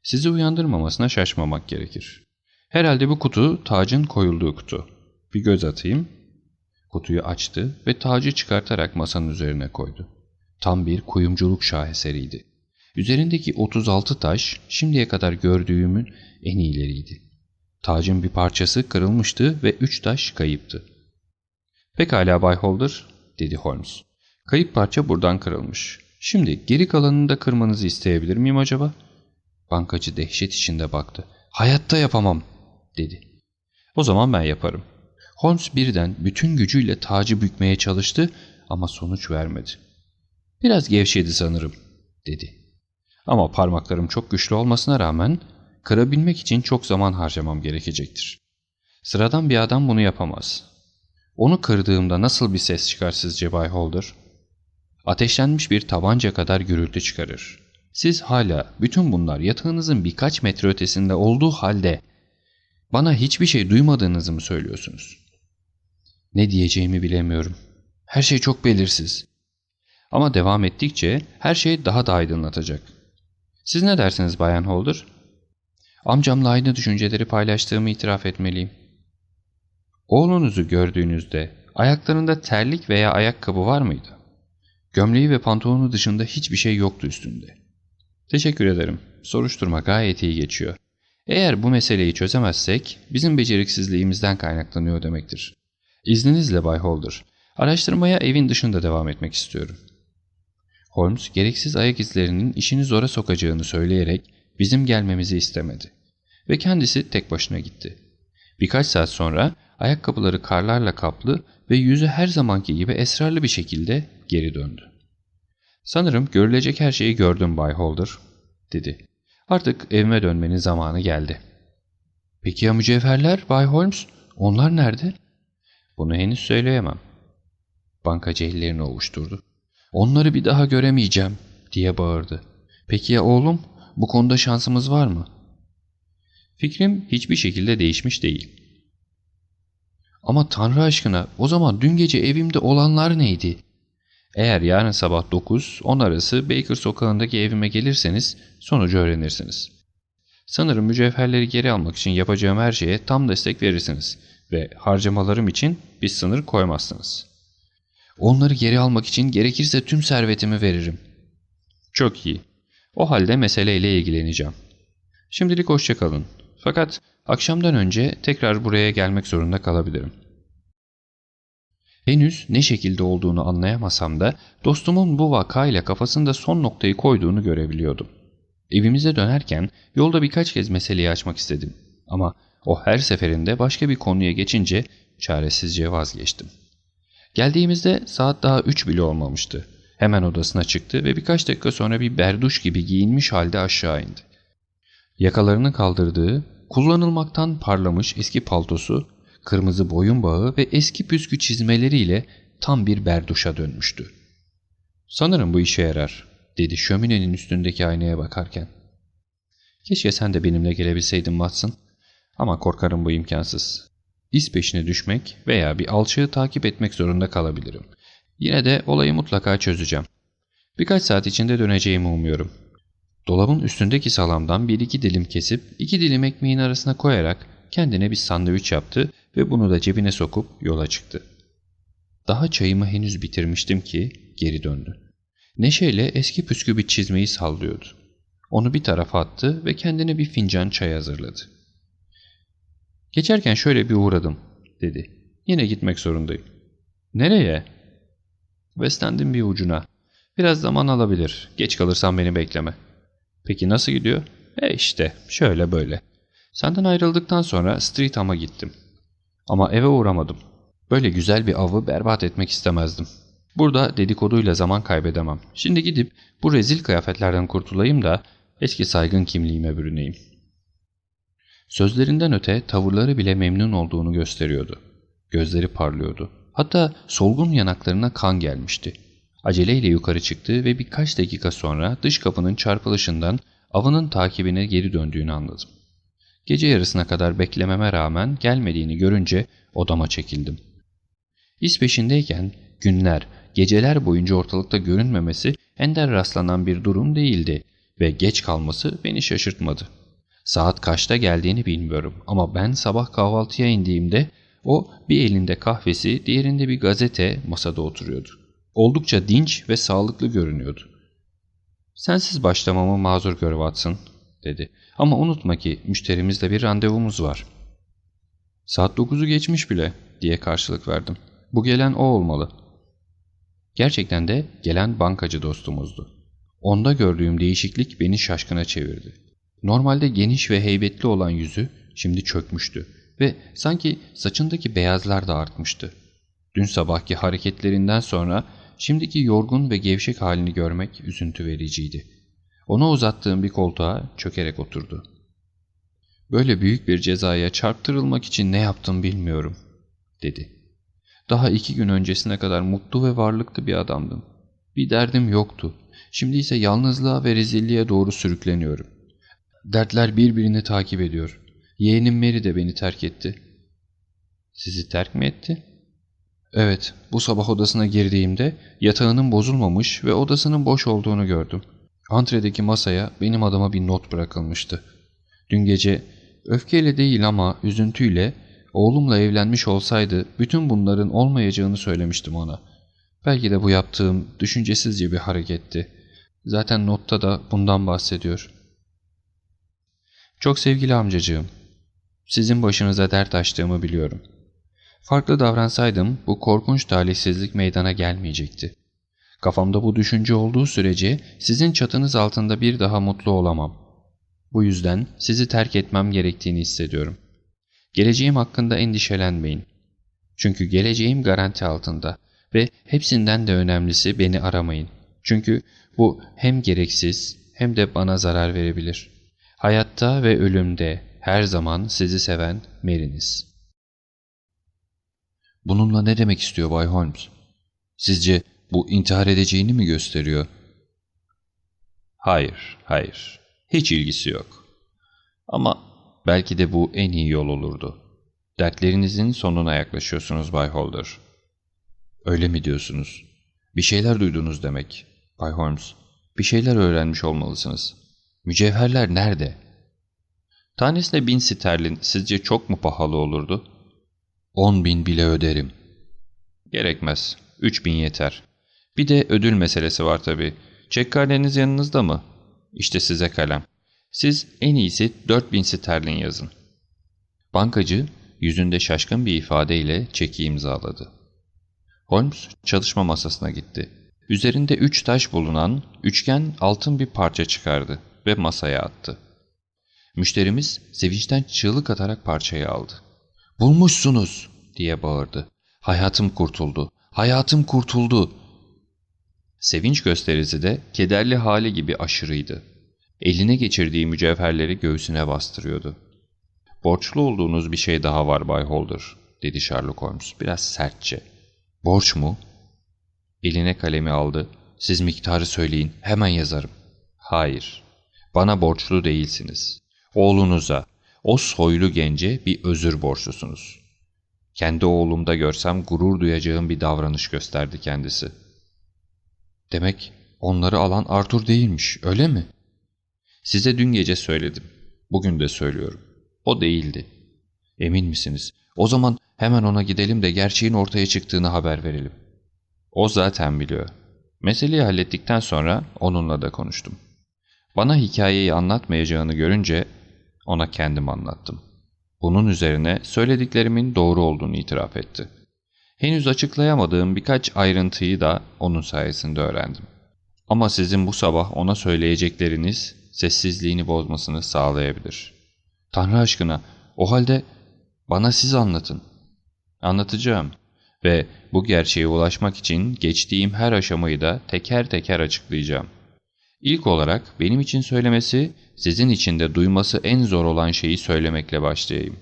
Sizi uyandırmamasına şaşmamak gerekir. Herhalde bu kutu tacın koyulduğu kutu. Bir göz atayım. Kutuyu açtı ve tacı çıkartarak masanın üzerine koydu. Tam bir kuyumculuk şaheseriydi. Üzerindeki 36 taş şimdiye kadar gördüğümün en iyileriydi. Tacın bir parçası kırılmıştı ve 3 taş kayıptı. Pekala Bay Holder, dedi Holmes. Kayıp parça buradan kırılmış. Şimdi geri kalanını da kırmanızı isteyebilir miyim acaba? Bankacı dehşet içinde baktı. Hayatta yapamam, dedi. O zaman ben yaparım. Holmes birden bütün gücüyle tacı bükmeye çalıştı ama sonuç vermedi. Biraz gevşedi sanırım, dedi. Ama parmaklarım çok güçlü olmasına rağmen kırabilmek için çok zaman harcamam gerekecektir. Sıradan bir adam bunu yapamaz. Onu kırdığımda nasıl bir ses çıkar sizce Bay Holder? Ateşlenmiş bir tabanca kadar gürültü çıkarır. Siz hala bütün bunlar yatağınızın birkaç metre ötesinde olduğu halde bana hiçbir şey duymadığınızı mı söylüyorsunuz? Ne diyeceğimi bilemiyorum. Her şey çok belirsiz. Ama devam ettikçe her şey daha da aydınlatacak. Siz ne dersiniz Bayan Holder? Amcamla aynı düşünceleri paylaştığımı itiraf etmeliyim. Oğlunuzu gördüğünüzde ayaklarında terlik veya ayakkabı var mıydı? Gömleği ve pantolonu dışında hiçbir şey yoktu üstünde. Teşekkür ederim. Soruşturma gayet iyi geçiyor. Eğer bu meseleyi çözemezsek bizim beceriksizliğimizden kaynaklanıyor demektir. İzninizle Bay Holder, araştırmaya evin dışında devam etmek istiyorum. Holmes gereksiz ayak izlerinin işini zora sokacağını söyleyerek bizim gelmemizi istemedi. Ve kendisi tek başına gitti. Birkaç saat sonra ayakkabıları karlarla kaplı ve yüzü her zamanki gibi esrarlı bir şekilde geri döndü. Sanırım görülecek her şeyi gördüm Bay Holder, dedi. Artık evime dönmenin zamanı geldi. Peki ya mücevherler Bay Holmes? Onlar nerede? Bunu henüz söyleyemem. Bankacı ellerini ovuşturdu. Onları bir daha göremeyeceğim diye bağırdı. Peki ya oğlum? Bu konuda şansımız var mı? Fikrim hiçbir şekilde değişmiş değil. Ama Tanrı aşkına o zaman dün gece evimde olanlar neydi? Eğer yarın sabah 9-10 arası Baker sokağındaki evime gelirseniz sonucu öğrenirsiniz. Sanırım mücevherleri geri almak için yapacağım her şeye tam destek verirsiniz ve harcamalarım için bir sınır koymazsınız. Onları geri almak için gerekirse tüm servetimi veririm. Çok iyi. O halde meseleyle ilgileneceğim. Şimdilik hoşçakalın. Fakat akşamdan önce tekrar buraya gelmek zorunda kalabilirim. Henüz ne şekilde olduğunu anlayamasam da dostumun bu vakayla kafasında son noktayı koyduğunu görebiliyordum. Evimize dönerken yolda birkaç kez meseleyi açmak istedim. Ama o her seferinde başka bir konuya geçince çaresizce vazgeçtim. Geldiğimizde saat daha üç bile olmamıştı. Hemen odasına çıktı ve birkaç dakika sonra bir berduş gibi giyinmiş halde aşağı indi. Yakalarını kaldırdığı kullanılmaktan parlamış eski paltosu, kırmızı boyun bağı ve eski püskü çizmeleriyle tam bir berduşa dönmüştü. ''Sanırım bu işe yarar.'' dedi şöminenin üstündeki aynaya bakarken. ''Keşke sen de benimle gelebilseydin Watson. Ama korkarım bu imkansız. İz peşine düşmek veya bir alçığı takip etmek zorunda kalabilirim. Yine de olayı mutlaka çözeceğim. Birkaç saat içinde döneceğimi umuyorum. Dolabın üstündeki salamdan bir iki dilim kesip iki dilim ekmeğin arasına koyarak kendine bir sandviç yaptı ve bunu da cebine sokup yola çıktı. Daha çayımı henüz bitirmiştim ki geri döndü. Neşeyle eski püskü bir çizmeyi sallıyordu. Onu bir tarafa attı ve kendine bir fincan çay hazırladı. Geçerken şöyle bir uğradım, dedi. Yine gitmek zorundayım. Nereye? West End'in bir ucuna. Biraz zaman alabilir. Geç kalırsan beni bekleme. Peki nasıl gidiyor? E işte şöyle böyle. Senden ayrıldıktan sonra Streetham'a gittim. Ama eve uğramadım. Böyle güzel bir avı berbat etmek istemezdim. Burada dedikoduyla zaman kaybedemem. Şimdi gidip bu rezil kıyafetlerden kurtulayım da eski saygın kimliğime bürüneyim. Sözlerinden öte tavırları bile memnun olduğunu gösteriyordu. Gözleri parlıyordu. Hatta solgun yanaklarına kan gelmişti. Aceleyle yukarı çıktı ve birkaç dakika sonra dış kapının çarpılışından avının takibine geri döndüğünü anladım. Gece yarısına kadar beklememe rağmen gelmediğini görünce odama çekildim. İz peşindeyken günler, geceler boyunca ortalıkta görünmemesi ender rastlanan bir durum değildi ve geç kalması beni şaşırtmadı. Saat kaçta geldiğini bilmiyorum ama ben sabah kahvaltıya indiğimde o bir elinde kahvesi, diğerinde bir gazete masada oturuyordu. Oldukça dinç ve sağlıklı görünüyordu. ''Sensiz başlamamı mazur gör Watson.'' dedi. ''Ama unutma ki müşterimizle bir randevumuz var.'' ''Saat dokuzu geçmiş bile.'' diye karşılık verdim. ''Bu gelen o olmalı.'' Gerçekten de gelen bankacı dostumuzdu. Onda gördüğüm değişiklik beni şaşkına çevirdi. Normalde geniş ve heybetli olan yüzü şimdi çökmüştü ve sanki saçındaki beyazlar da artmıştı. Dün sabahki hareketlerinden sonra şimdiki yorgun ve gevşek halini görmek üzüntü vericiydi. Ona uzattığım bir koltuğa çökerek oturdu. Böyle büyük bir cezaya çarptırılmak için ne yaptım bilmiyorum, dedi. Daha iki gün öncesine kadar mutlu ve varlıklı bir adamdım. Bir derdim yoktu. Şimdi ise yalnızlığa ve rezilliğe doğru sürükleniyorum. Dertler birbirini takip ediyor. Yeğenim Mary de beni terk etti. Sizi terk mi etti? Evet, bu sabah odasına girdiğimde yatağının bozulmamış ve odasının boş olduğunu gördüm. Antredeki masaya benim adıma bir not bırakılmıştı. Dün gece öfkeyle değil ama üzüntüyle oğlumla evlenmiş olsaydı bütün bunların olmayacağını söylemiştim ona. Belki de bu yaptığım düşüncesizce bir hareketti. Zaten notta da bundan bahsediyor. Çok sevgili amcacığım, sizin başınıza dert açtığımı biliyorum. Farklı davransaydım bu korkunç talihsizlik meydana gelmeyecekti. Kafamda bu düşünce olduğu sürece sizin çatınız altında bir daha mutlu olamam. Bu yüzden sizi terk etmem gerektiğini hissediyorum. Geleceğim hakkında endişelenmeyin. Çünkü geleceğim garanti altında ve hepsinden de önemlisi beni aramayın. Çünkü bu hem gereksiz hem de bana zarar verebilir. Hayatta ve ölümde her zaman sizi seven Mary'niz. Bununla ne demek istiyor Bay Holmes? Sizce bu intihar edeceğini mi gösteriyor? Hayır, hayır. Hiç ilgisi yok. Ama belki de bu en iyi yol olurdu. Dertlerinizin sonuna yaklaşıyorsunuz Bay Holder. Öyle mi diyorsunuz? Bir şeyler duydunuz demek. Bay Holmes, bir şeyler öğrenmiş olmalısınız. Mücevherler nerede? Tanesine bin sterlin sizce çok mu pahalı olurdu? On bin bile öderim. Gerekmez. Üç bin yeter. Bir de ödül meselesi var tabii. Çek kaleniz yanınızda mı? İşte size kalem. Siz en iyisi dört bin sterlin yazın. Bankacı yüzünde şaşkın bir ifadeyle çeki imzaladı. Holmes çalışma masasına gitti. Üzerinde üç taş bulunan üçgen altın bir parça çıkardı ve masaya attı. Müşterimiz sevinçten çığlık atarak parçayı aldı. ''Bulmuşsunuz!'' diye bağırdı. ''Hayatım kurtuldu! Hayatım kurtuldu!'' Sevinç gösterisi de kederli hali gibi aşırıydı. Eline geçirdiği mücevherleri göğsüne bastırıyordu. Borçlu olduğunuz bir şey daha var Bay Holder, dedi Sherlock Holmes biraz sertçe. Borç mu? Eline kalemi aldı. Siz miktarı söyleyin, hemen yazarım. Hayır, bana borçlu değilsiniz. Oğlunuza, o soylu gence bir özür borçlusunuz. Kendi oğlumda görsem gurur duyacağım bir davranış gösterdi kendisi. Demek onları alan Arthur değilmiş, öyle mi? Size dün gece söyledim. Bugün de söylüyorum. O değildi. Emin misiniz? O zaman hemen ona gidelim de gerçeğin ortaya çıktığını haber verelim. O zaten biliyor. Meseleyi hallettikten sonra onunla da konuştum. Bana hikayeyi anlatmayacağını görünce ona kendim anlattım. Bunun üzerine söylediklerimin doğru olduğunu itiraf etti. Henüz açıklayamadığım birkaç ayrıntıyı da onun sayesinde öğrendim. Ama sizin bu sabah ona söyleyecekleriniz sessizliğini bozmasını sağlayabilir. Tanrı aşkına o halde bana siz anlatın. Anlatacağım ve bu gerçeğe ulaşmak için geçtiğim her aşamayı da teker teker açıklayacağım. İlk olarak benim için söylemesi, sizin için de duyması en zor olan şeyi söylemekle başlayayım.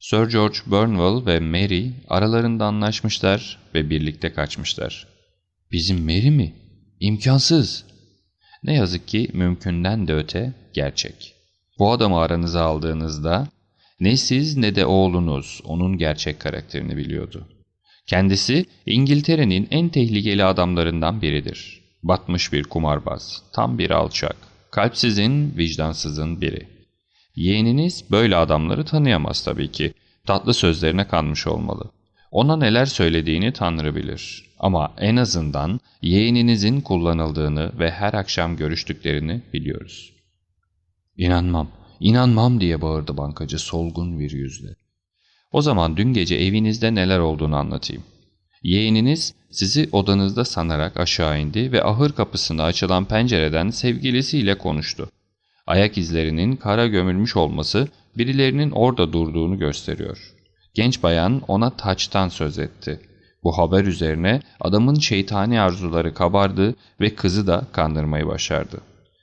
Sir George Burnwell ve Mary aralarında anlaşmışlar ve birlikte kaçmışlar. Bizim Mary mi? İmkansız. Ne yazık ki mümkünden de öte gerçek. Bu adamı aranıza aldığınızda ne siz ne de oğlunuz onun gerçek karakterini biliyordu. Kendisi İngiltere'nin en tehlikeli adamlarından biridir. Batmış bir kumarbaz, tam bir alçak, kalpsizin, vicdansızın biri. Yeğeniniz böyle adamları tanıyamaz tabii ki. Tatlı sözlerine kanmış olmalı. Ona neler söylediğini Tanrı bilir. Ama en azından yeğeninizin kullanıldığını ve her akşam görüştüklerini biliyoruz. İnanmam, inanmam diye bağırdı bankacı solgun bir yüzle. O zaman dün gece evinizde neler olduğunu anlatayım. Yeğeniniz sizi odanızda sanarak aşağı indi ve ahır kapısında açılan pencereden sevgilisiyle konuştu. Ayak izlerinin kara gömülmüş olması birilerinin orada durduğunu gösteriyor. Genç bayan ona taçtan söz etti. Bu haber üzerine adamın şeytani arzuları kabardı ve kızı da kandırmayı başardı.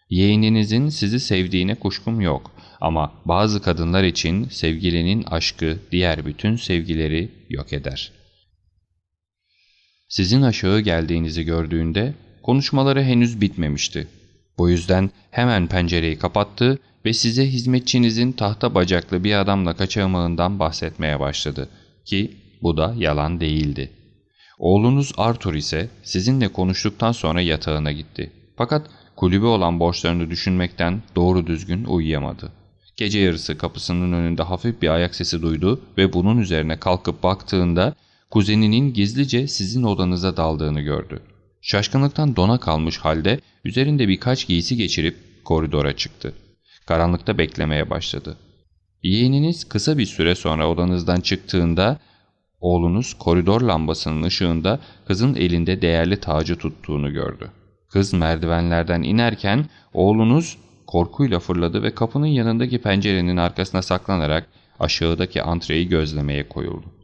Yeğeninizin sizi sevdiğine kuşkum yok ama bazı kadınlar için sevgilinin aşkı diğer bütün sevgileri yok eder. Sizin aşağı geldiğinizi gördüğünde konuşmaları henüz bitmemişti. Bu yüzden hemen pencereyi kapattı ve size hizmetçinizin tahta bacaklı bir adamla kaçamağından bahsetmeye başladı ki bu da yalan değildi. Oğlunuz Arthur ise sizinle konuştuktan sonra yatağına gitti. Fakat kulübe olan borçlarını düşünmekten doğru düzgün uyuyamadı. Gece yarısı kapısının önünde hafif bir ayak sesi duydu ve bunun üzerine kalkıp baktığında kuzeninin gizlice sizin odanıza daldığını gördü. Şaşkınlıktan dona kalmış halde üzerinde birkaç giysi geçirip koridora çıktı. Karanlıkta beklemeye başladı. Yeğeniniz kısa bir süre sonra odanızdan çıktığında oğlunuz koridor lambasının ışığında kızın elinde değerli tacı tuttuğunu gördü. Kız merdivenlerden inerken oğlunuz korkuyla fırladı ve kapının yanındaki pencerenin arkasına saklanarak aşağıdaki antreyi gözlemeye koyuldu.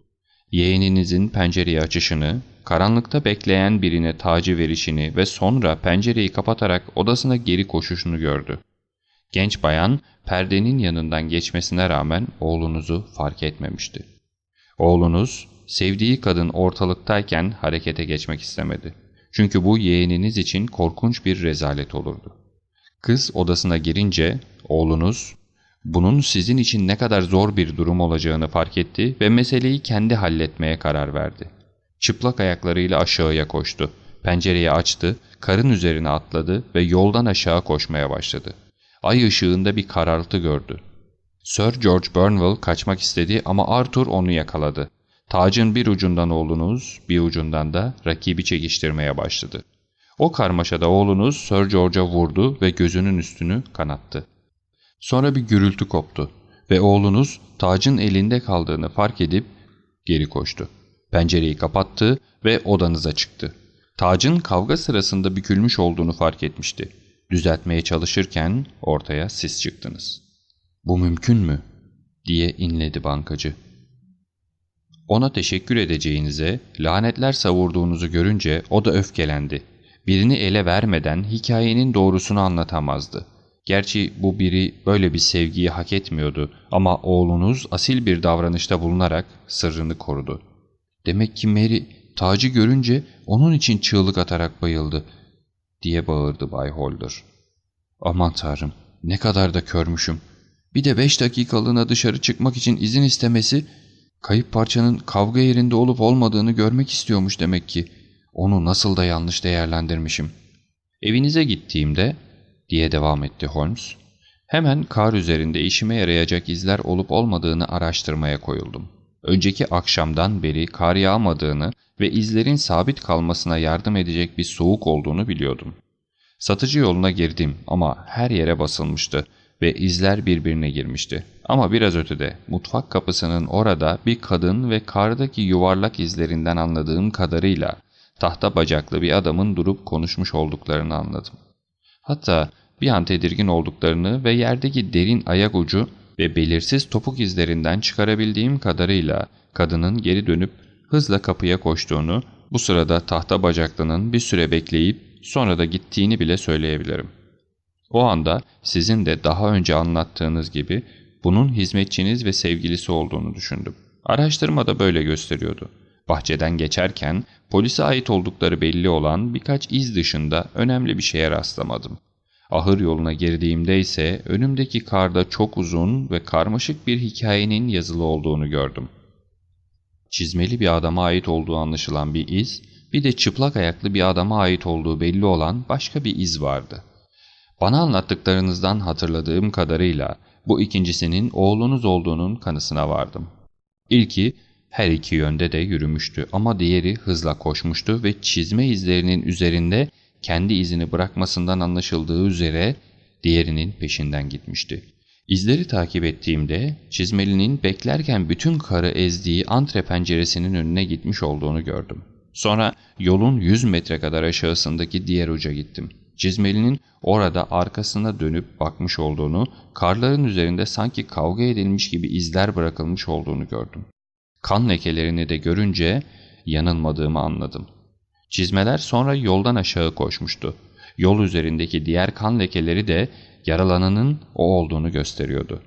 Yeğeninizin pencereyi açışını, karanlıkta bekleyen birine tacı verişini ve sonra pencereyi kapatarak odasına geri koşuşunu gördü. Genç bayan perdenin yanından geçmesine rağmen oğlunuzu fark etmemişti. Oğlunuz sevdiği kadın ortalıktayken harekete geçmek istemedi. Çünkü bu yeğeniniz için korkunç bir rezalet olurdu. Kız odasına girince oğlunuz bunun sizin için ne kadar zor bir durum olacağını fark etti ve meseleyi kendi halletmeye karar verdi. Çıplak ayaklarıyla aşağıya koştu. Pencereyi açtı, karın üzerine atladı ve yoldan aşağı koşmaya başladı. Ay ışığında bir karartı gördü. Sir George Burnwell kaçmak istedi ama Arthur onu yakaladı. Tacın bir ucundan oğlunuz, bir ucundan da rakibi çekiştirmeye başladı. O karmaşada oğlunuz Sir George'a vurdu ve gözünün üstünü kanattı. Sonra bir gürültü koptu ve oğlunuz tacın elinde kaldığını fark edip geri koştu. Pencereyi kapattı ve odanıza çıktı. Tacın kavga sırasında bükülmüş olduğunu fark etmişti. Düzeltmeye çalışırken ortaya siz çıktınız. ''Bu mümkün mü?'' diye inledi bankacı. Ona teşekkür edeceğinize, lanetler savurduğunuzu görünce o da öfkelendi. Birini ele vermeden hikayenin doğrusunu anlatamazdı. Gerçi bu biri böyle bir sevgiyi hak etmiyordu ama oğlunuz asil bir davranışta bulunarak sırrını korudu. Demek ki Mary tacı görünce onun için çığlık atarak bayıldı diye bağırdı Bay Holder. Aman tanrım ne kadar da körmüşüm. Bir de beş dakikalığına dışarı çıkmak için izin istemesi kayıp parçanın kavga yerinde olup olmadığını görmek istiyormuş demek ki. Onu nasıl da yanlış değerlendirmişim. Evinize gittiğimde diye devam etti Holmes. Hemen kar üzerinde işime yarayacak izler olup olmadığını araştırmaya koyuldum. Önceki akşamdan beri kar yağmadığını ve izlerin sabit kalmasına yardım edecek bir soğuk olduğunu biliyordum. Satıcı yoluna girdim ama her yere basılmıştı ve izler birbirine girmişti. Ama biraz ötede mutfak kapısının orada bir kadın ve kardaki yuvarlak izlerinden anladığım kadarıyla tahta bacaklı bir adamın durup konuşmuş olduklarını anladım. Hatta bir an tedirgin olduklarını ve yerdeki derin ayak ucu ve belirsiz topuk izlerinden çıkarabildiğim kadarıyla kadının geri dönüp hızla kapıya koştuğunu, bu sırada tahta bacaklının bir süre bekleyip sonra da gittiğini bile söyleyebilirim. O anda sizin de daha önce anlattığınız gibi bunun hizmetçiniz ve sevgilisi olduğunu düşündüm. Araştırma da böyle gösteriyordu. Bahçeden geçerken polise ait oldukları belli olan birkaç iz dışında önemli bir şeye rastlamadım. Ahır yoluna girdiğimde ise önümdeki karda çok uzun ve karmaşık bir hikayenin yazılı olduğunu gördüm. Çizmeli bir adama ait olduğu anlaşılan bir iz, bir de çıplak ayaklı bir adama ait olduğu belli olan başka bir iz vardı. Bana anlattıklarınızdan hatırladığım kadarıyla bu ikincisinin oğlunuz olduğunun kanısına vardım. İlki her iki yönde de yürümüştü ama diğeri hızla koşmuştu ve çizme izlerinin üzerinde kendi izini bırakmasından anlaşıldığı üzere diğerinin peşinden gitmişti. İzleri takip ettiğimde çizmelinin beklerken bütün karı ezdiği antre penceresinin önüne gitmiş olduğunu gördüm. Sonra yolun 100 metre kadar aşağısındaki diğer uca gittim. Çizmelinin orada arkasına dönüp bakmış olduğunu, karların üzerinde sanki kavga edilmiş gibi izler bırakılmış olduğunu gördüm. Kan lekelerini de görünce yanılmadığımı anladım. Çizmeler sonra yoldan aşağı koşmuştu. Yol üzerindeki diğer kan lekeleri de yaralananın o olduğunu gösteriyordu.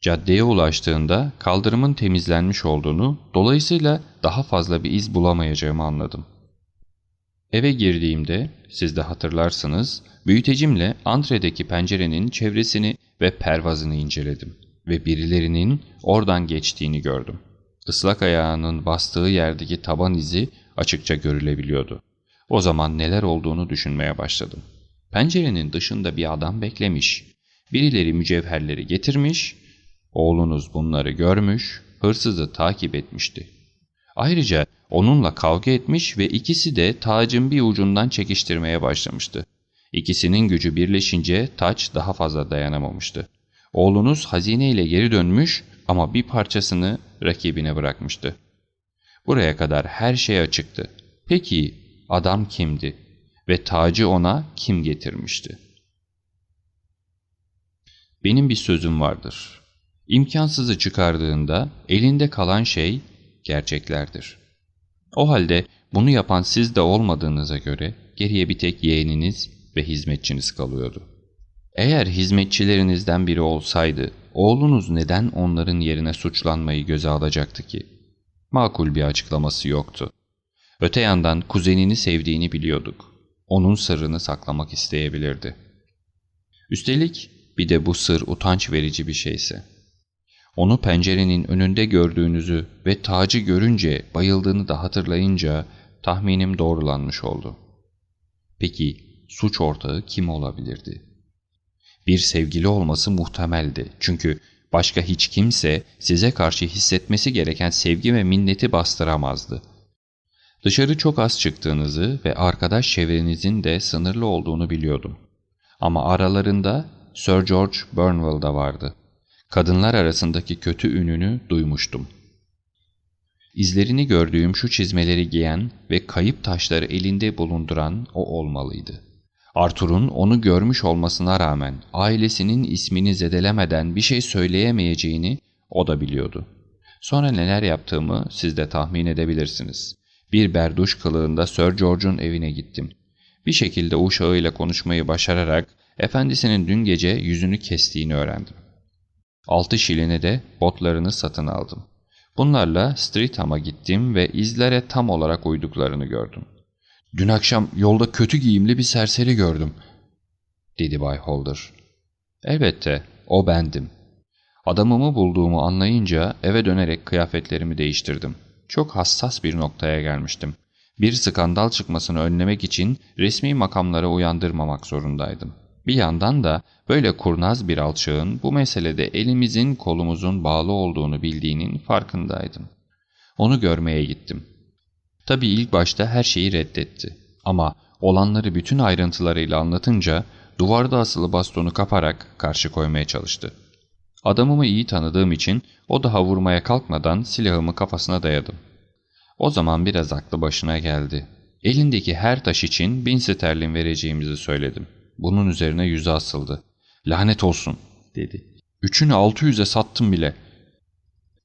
Caddeye ulaştığında kaldırımın temizlenmiş olduğunu, dolayısıyla daha fazla bir iz bulamayacağımı anladım. Eve girdiğimde, siz de hatırlarsınız, büyütecimle antredeki pencerenin çevresini ve pervazını inceledim ve birilerinin oradan geçtiğini gördüm. Islak ayağının bastığı yerdeki taban izi açıkça görülebiliyordu. O zaman neler olduğunu düşünmeye başladım. Pencerenin dışında bir adam beklemiş. Birileri mücevherleri getirmiş, oğlunuz bunları görmüş, hırsızı takip etmişti. Ayrıca onunla kavga etmiş ve ikisi de tacın bir ucundan çekiştirmeye başlamıştı. İkisinin gücü birleşince taç daha fazla dayanamamıştı. Oğlunuz hazineyle geri dönmüş ama bir parçasını rakibine bırakmıştı. Buraya kadar her şey açıktı. Peki adam kimdi ve tacı ona kim getirmişti? Benim bir sözüm vardır. İmkansızı çıkardığında elinde kalan şey gerçeklerdir. O halde bunu yapan siz de olmadığınıza göre geriye bir tek yeğeniniz ve hizmetçiniz kalıyordu. Eğer hizmetçilerinizden biri olsaydı, oğlunuz neden onların yerine suçlanmayı göze alacaktı ki? Makul bir açıklaması yoktu. Öte yandan kuzenini sevdiğini biliyorduk. Onun sırrını saklamak isteyebilirdi. Üstelik bir de bu sır utanç verici bir şeyse. Onu pencerenin önünde gördüğünüzü ve tacı görünce bayıldığını da hatırlayınca tahminim doğrulanmış oldu. Peki suç ortağı kim olabilirdi? Bir sevgili olması muhtemeldi çünkü başka hiç kimse size karşı hissetmesi gereken sevgi ve minneti bastıramazdı. Dışarı çok az çıktığınızı ve arkadaş çevrenizin de sınırlı olduğunu biliyordum. Ama aralarında Sir George Burnwell da vardı. Kadınlar arasındaki kötü ününü duymuştum. İzlerini gördüğüm şu çizmeleri giyen ve kayıp taşları elinde bulunduran o olmalıydı. Arthur'un onu görmüş olmasına rağmen ailesinin ismini zedelemeden bir şey söyleyemeyeceğini o da biliyordu. Sonra neler yaptığımı siz de tahmin edebilirsiniz. Bir berduş kılığında Sir George'un evine gittim. Bir şekilde uşağıyla konuşmayı başararak efendisinin dün gece yüzünü kestiğini öğrendim. Altı şiline de botlarını satın aldım. Bunlarla Streetham'a gittim ve izlere tam olarak uyduklarını gördüm. Dün akşam yolda kötü giyimli bir serseri gördüm, dedi Bay Holder. Elbette, o bendim. Adamımı bulduğumu anlayınca eve dönerek kıyafetlerimi değiştirdim. Çok hassas bir noktaya gelmiştim. Bir skandal çıkmasını önlemek için resmi makamlara uyandırmamak zorundaydım. Bir yandan da böyle kurnaz bir alçağın bu meselede elimizin kolumuzun bağlı olduğunu bildiğinin farkındaydım. Onu görmeye gittim. Tabii ilk başta her şeyi reddetti. Ama olanları bütün ayrıntılarıyla anlatınca duvarda asılı bastonu kaparak karşı koymaya çalıştı. Adamımı iyi tanıdığım için o daha vurmaya kalkmadan silahımı kafasına dayadım. O zaman biraz aklı başına geldi. Elindeki her taş için bin sterlin vereceğimizi söyledim. Bunun üzerine yüzü asıldı. Lanet olsun dedi. Üçünü altı yüze sattım bile.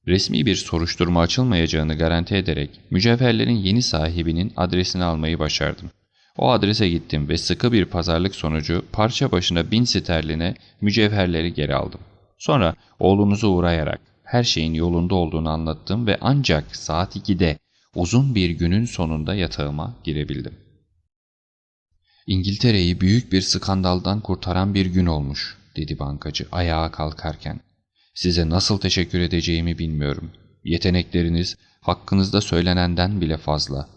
Resmi bir soruşturma açılmayacağını garanti ederek mücevherlerin yeni sahibinin adresini almayı başardım. O adrese gittim ve sıkı bir pazarlık sonucu parça başına bin sterline mücevherleri geri aldım. Sonra oğlunuzu uğrayarak her şeyin yolunda olduğunu anlattım ve ancak saat 2'de uzun bir günün sonunda yatağıma girebildim. İngiltere'yi büyük bir skandaldan kurtaran bir gün olmuş, dedi bankacı ayağa kalkarken. Size nasıl teşekkür edeceğimi bilmiyorum. Yetenekleriniz hakkınızda söylenenden bile fazla.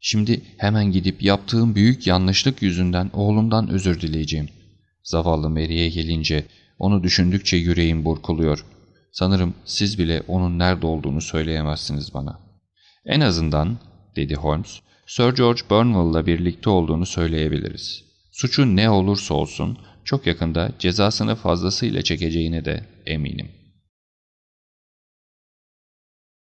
Şimdi hemen gidip yaptığım büyük yanlışlık yüzünden oğlumdan özür dileyeceğim. Zavallı Mary'e gelince onu düşündükçe yüreğim burkuluyor. Sanırım siz bile onun nerede olduğunu söyleyemezsiniz bana. En azından, dedi Holmes, Sir George Burnwell'la birlikte olduğunu söyleyebiliriz. Suçu ne olursa olsun çok yakında cezasını fazlasıyla çekeceğine de eminim.''